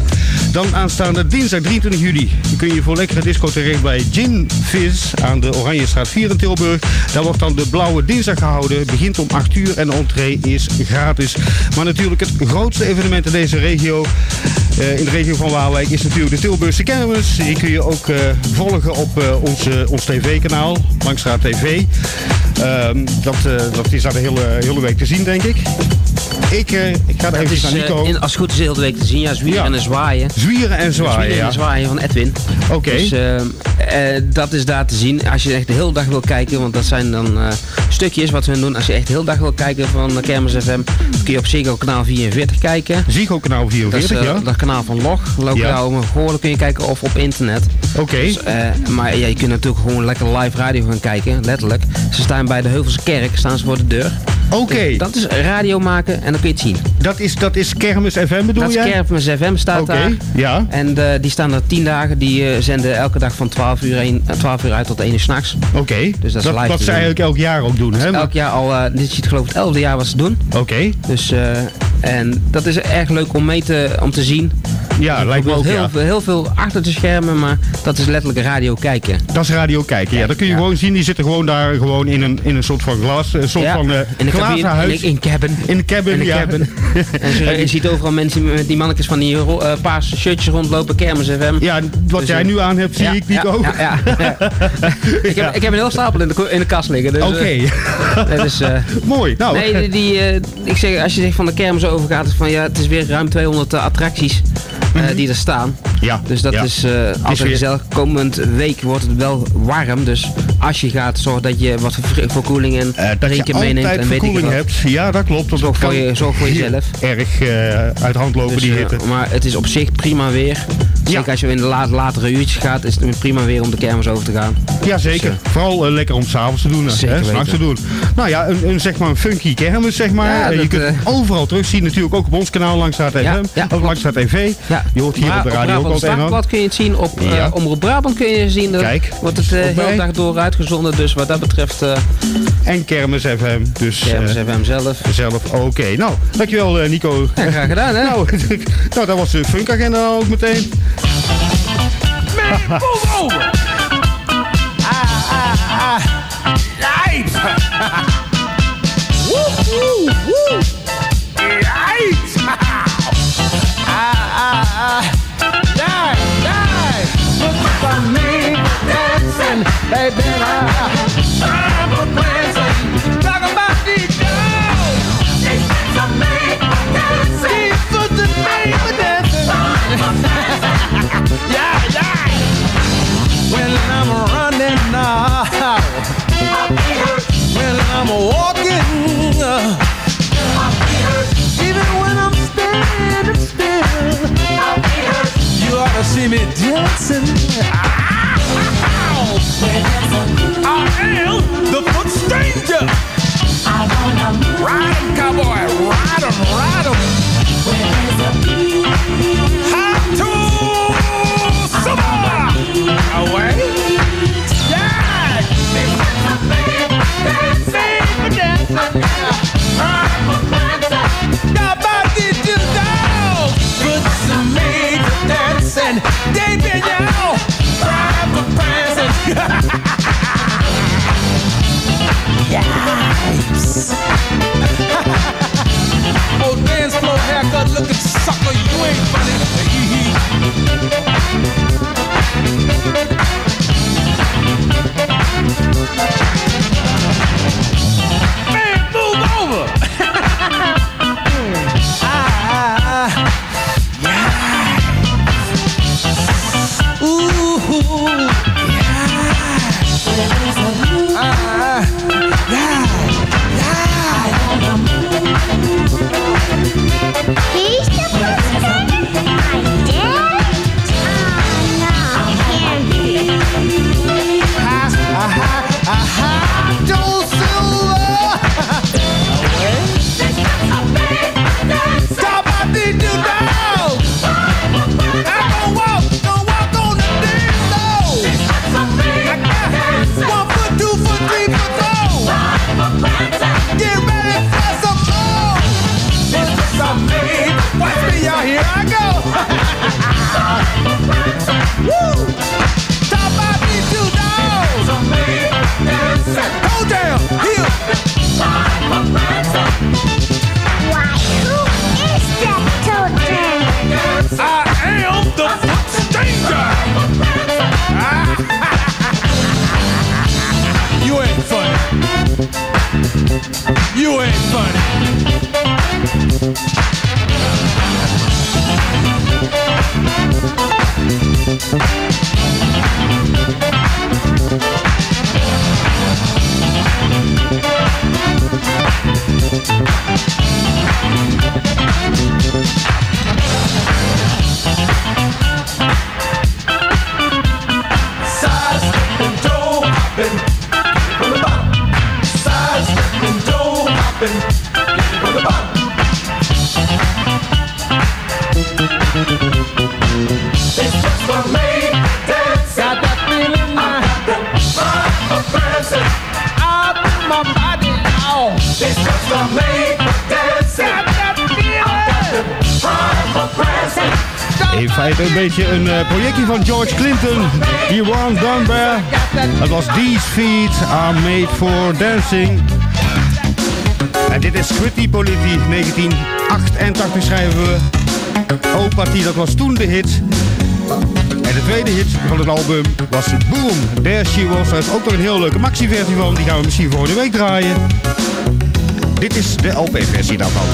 Dan aanstaande dinsdag 23 juli kun je voor lekkere disco terecht bij Gin Fizz aan de Oranjestraat 4 in Tilburg. Daar wordt dan de Blauwe Dinsdag gehouden. Begint om 8 uur en de entree is gratis. Maar natuurlijk het grootste evenement in deze regio, in de regio van Waalwijk, is natuurlijk de Tilburgse Kermis. Die kun je ook eh, volgen op eh, onze, ons tv-kanaal, Langstraat TV. Ehm, dat, eh, dat is daar de hele, hele week te zien, denk ik. Ik, eh, ik ga er even naar eh, Nico. in, als het goed is heel de week te zien. Ja, zwieren Ja. en zwaaien. Zwieren en zwaaien, Zwieren ja. en zwaaien van Edwin. Oké. Dus eh, eh, dat is daar te zien. Als je echt de hele dag wil kijken, want dat zijn dan eh, stukjes wat we doen. Als je echt de hele dag wil kijken van Kermis FM, kun je op Ziggo kanaal 44 kijken. Ziggo kanaal 44, dat is, eh, ja. Dat kanaal van Log. Lokaal ja. Goorlen kun je kijken of op internet. Oké. Dus, eh, maar ja, je kunt natuurlijk gewoon lekker live radio gaan kijken, letterlijk. Ze staan bij de Heuvelse Kerk, staan ze voor de deur. Oké. Dat is radio maken en dan kun je het zien. Dat is, dat is Kermis FM bedoel dat jij? is Kermis FM staat Oké, daar. ja. En eh, die staan er 10 dagen. Die eh, zenden elke dag van 12 uur, 1, 12 uur uit tot 1 uur s'nachts. Oké. Dus dat is live wat ze eigenlijk elk jaar ook doen, hè? Elk jaar al, eh, dit is het geloof ik het elfde jaar wat ze doen. Oké. Dus, eh, en dat is erg leuk om mee te, om te zien. Ja, Er lijkt me ook, heel, ja. veel, heel veel achter de schermen, maar dat is letterlijk radio kijken. Dat is radio kijken, ja. Dat kun je gewoon zien. Die zitten gewoon daar gewoon in een, in een soort van glas, een soort Ja, van eh in glazen huis. in in cabin. In een cabin, In cabin. En zo, je ziet overal mensen met die mannetjes van die eh, paarse shirtjes rondlopen, Kermis FM. Ja, wat Dus, jij eh, nu aan hebt, zie ik, Nico. Ja, ja, ik, heb, ik heb een heel stapel in de, in de kast liggen. Dus, Oké. dus, eh, Mooi. Nou, nee, die, die, ik zeg, als je zegt van de kermis overgaat, is van ja, het is weer ruim 200 attracties eh, die er staan. Ja, Dus dat ja. is eh altijd weer- gezellig. Komend week wordt het wel warm, dus als je gaat, zorg dat je wat ver- verkoeling en Eh, dat je meeneemt en weet ik verkoeling hebt. Ja, dat klopt. Dat Zorg voor, je, zorg voor jezelf. Erg eh, uit hand lopen, Dus, die hitte. maar het is op zich prima weer. Zeker als je in de laat, latere uurtjes gaat, is het prima weer om de kermis over te gaan. Ja, zeker. Vooral eh, lekker om s'avonds te doen. S'nachts te doen. Nou ja, een, een, zeg maar een funky kermis, zeg maar. Ja, Eh, je kunt het eh, overal terugzien. Natuurlijk ook op ons kanaal Langstraat FM. Ja, ja, ook Langstraat TV. Ja. Je hoort hier op de radio ook altijd aan. Dagblad kun je het zien. Op Ja. Omroep Brabant kun je zien. Kijk, wordt het bij. heel dag door uitgezonden. Dus wat dat betreft, En Kermis FM. Dus, Kermis FM zelf. Zelf, oké. Nou, dankjewel Nico. Ja, graag gedaan, hè? nou, nou, dat was de funkagenda ook meteen. move over. I, I, I, life. woo, woo, woo. Life. ah ah ah, life, life. Look for me dancing, baby. I, see me dancing. Ow! Ah! I am the foot stranger. Ride 'em, cowboy, ride 'em, ride 'em. Hot to summer ass. Old oh, dance floor haircut looking sucker, you ain't funny. Man, move over. dat was toen de hit. En de tweede hit van het album was Boom, There She Was. Daar is ook nog een heel leuke maxi-versie van, die gaan we misschien volgende week draaien. Dit is de LP-versie daarvan.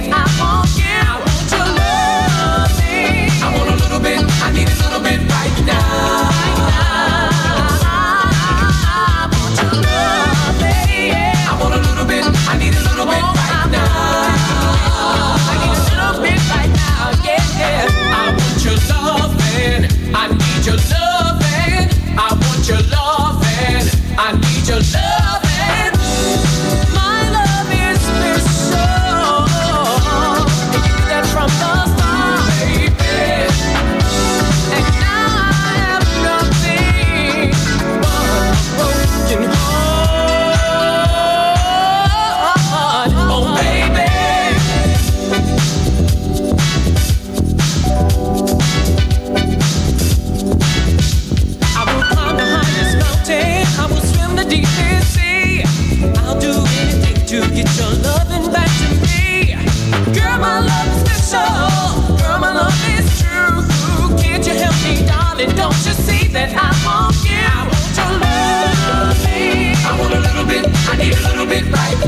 when I'm.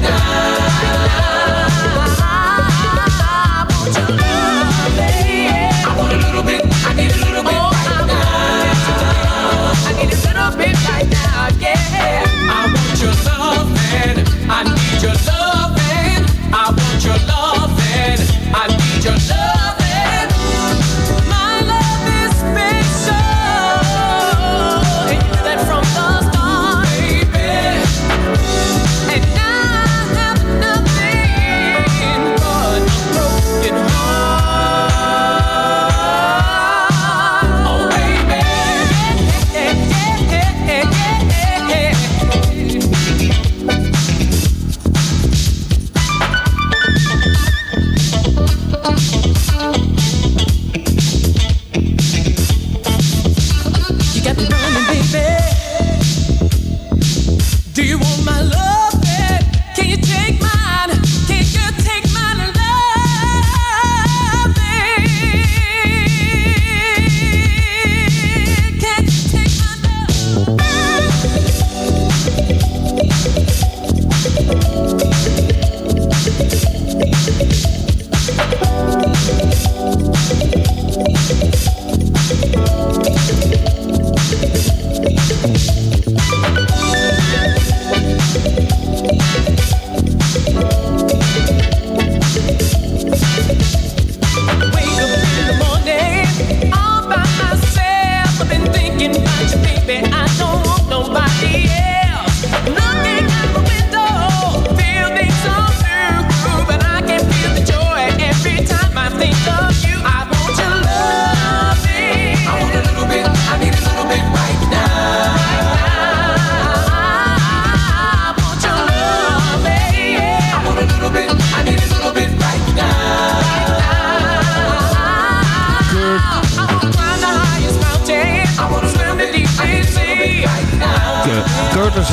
tonight.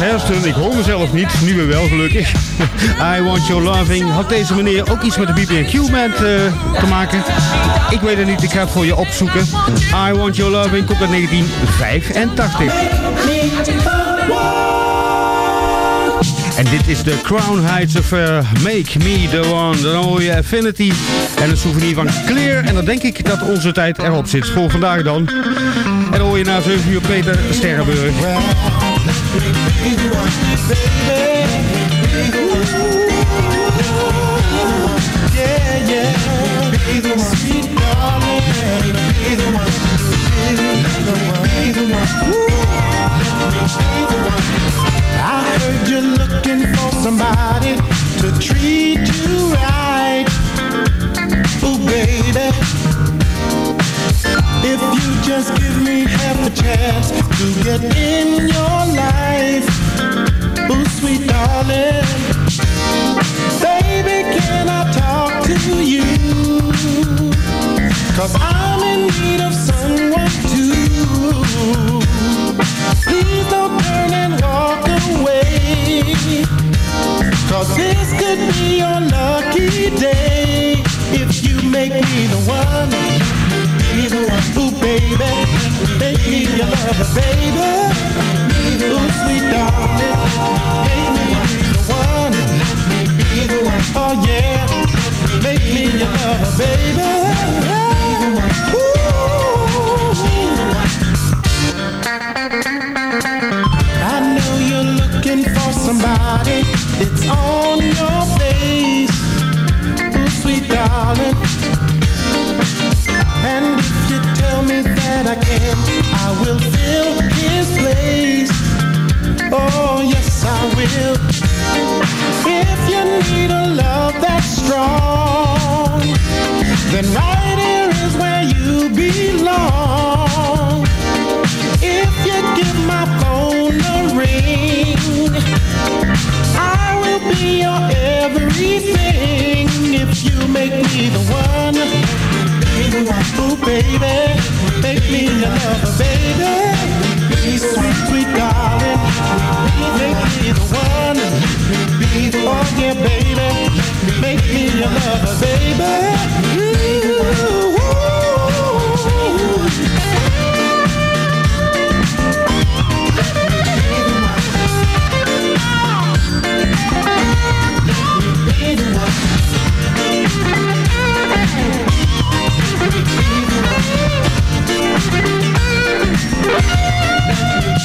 Hairston. Ik hoor mezelf niet, nu weer wel gelukkig. I Want Your Loving. Had deze meneer ook iets met de BB&Q-band eh, te maken? Ik weet het niet, ik ga het voor je opzoeken. I Want Your Loving komt uit 1985. En dit is de Crown Heights Affair. Make Me The One. Hoor je Affinity en een souvenir van Clear. En dan denk ik dat onze tijd erop zit. Voor vandaag dan. En dan hoor je na 7 uur Peter Sterrenburg. Yeah, yeah. Be the one. Sweet darling. Be the one. Be the one. Be the one. Be the one. I heard you're looking for somebody to treat you right. Oh, baby. If you just give me half a chance to get in your life. Oh, sweet darling. Baby, can I talk to you? Cause I'm in need of someone too. Please don't turn and walk away. Cause this could be your lucky day. If you make me the one. Ooh, baby, make me your lover, baby. Ooh, sweet darling, make me the one. Oh yeah, make me your lover, baby. I know you're looking for somebody. It's on your face, oh sweet darling. That I can, I will fill his place. Oh yes, I will. If you need a love that's strong, then right here is where you belong. If you give my phone a ring, I will be your everything. If you make me the one, ooh baby, make me your lover, baby. Be sweet, sweet darling, make me the one. Oh yeah, baby, make me your lover, baby. Ooh,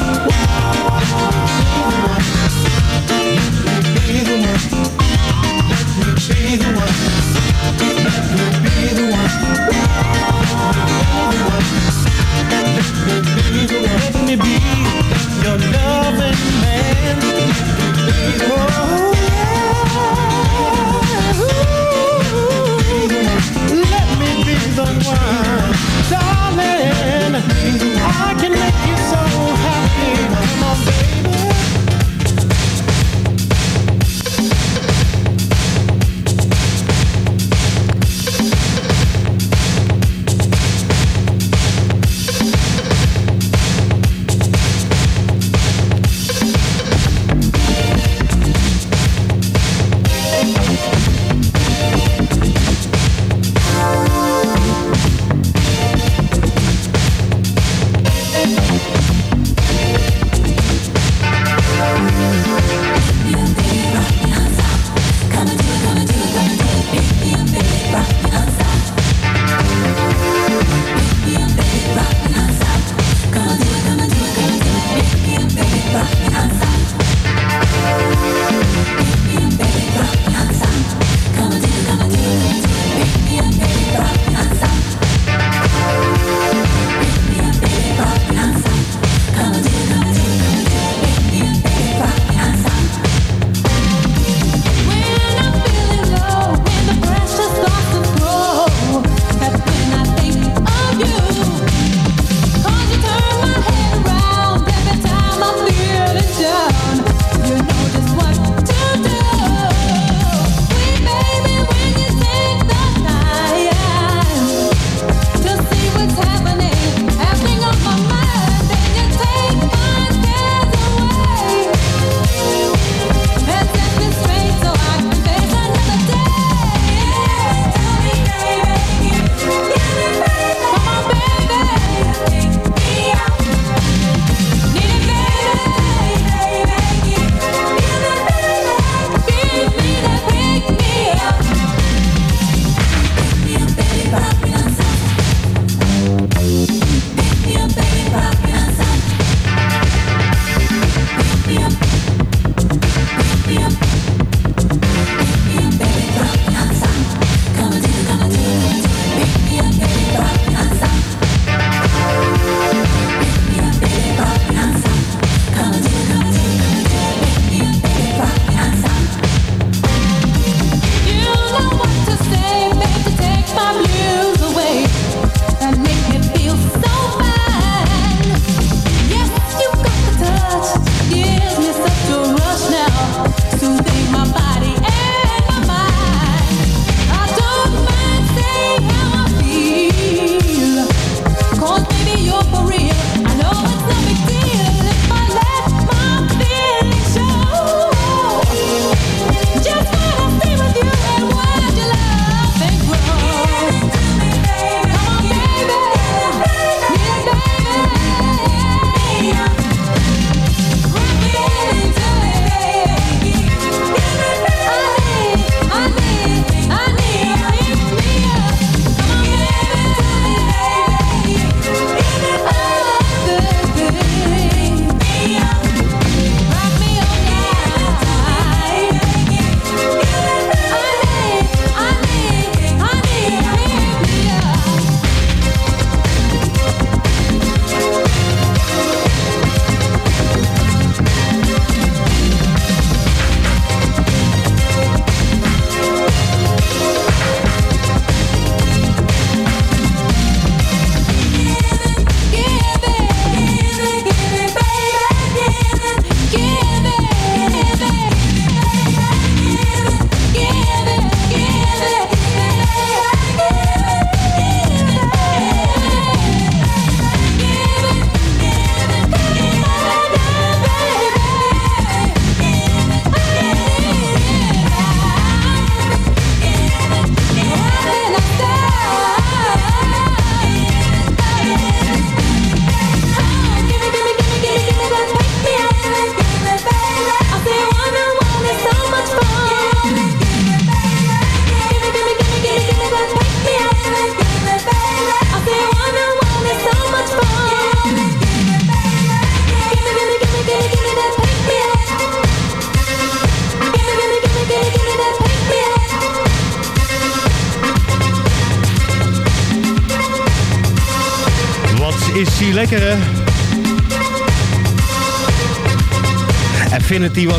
Whoa.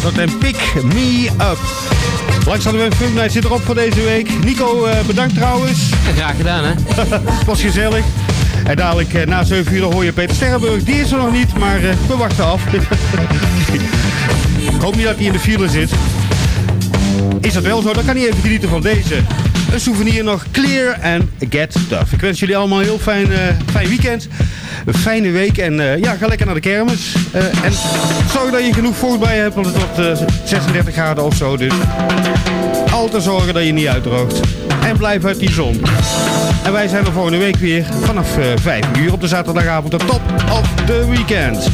Het en Pick Me Up. Langs hadden we een Funk Night zit erop voor deze week. Nico, eh, bedankt trouwens. Graag gedaan, hè? Het was gezellig. En dadelijk eh, na 7 uur hoor je Peter Sterrenburg. Die is er nog niet, maar eh, we wachten af. Ik hoop niet dat hij in de file zit. Is dat wel zo, dan kan hij even genieten van deze. Een souvenir nog, Clear and Get Tough. Ik wens jullie allemaal een heel fijn, fijn weekend. Een fijne week en eh, ja, ga lekker naar de kermis. Eh, en zorg dat je genoeg vocht bij hebt, want het wordt eh, 36 graden of zo. Dus altijd zorgen dat je niet uitdroogt. En blijf uit die zon. En wij zijn er volgende week weer vanaf eh 5 uur op de zaterdagavond. De top of the weekend.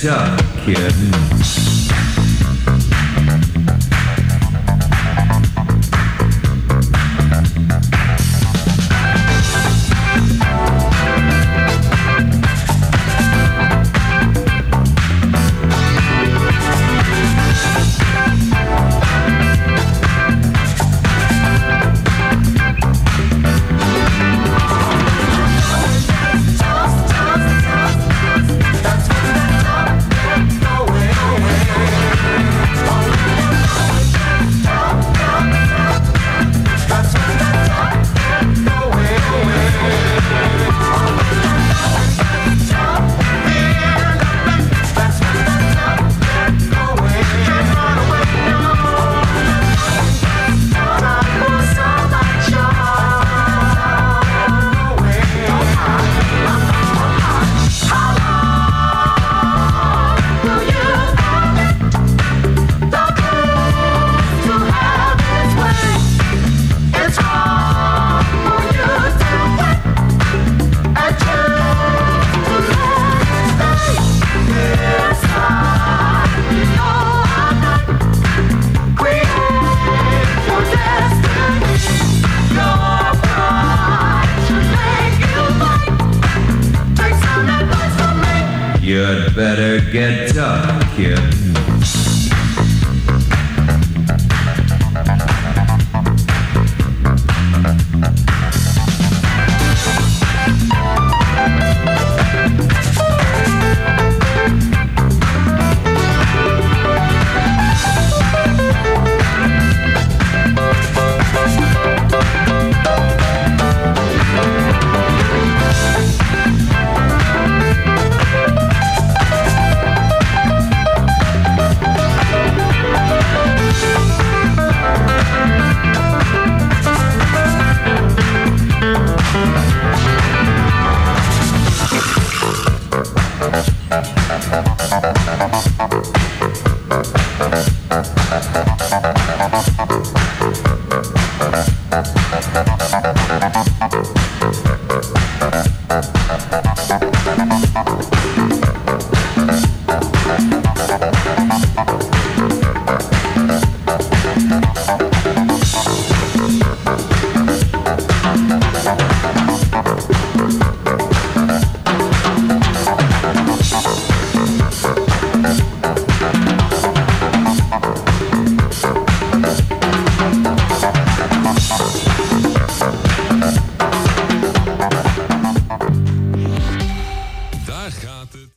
duck, kid.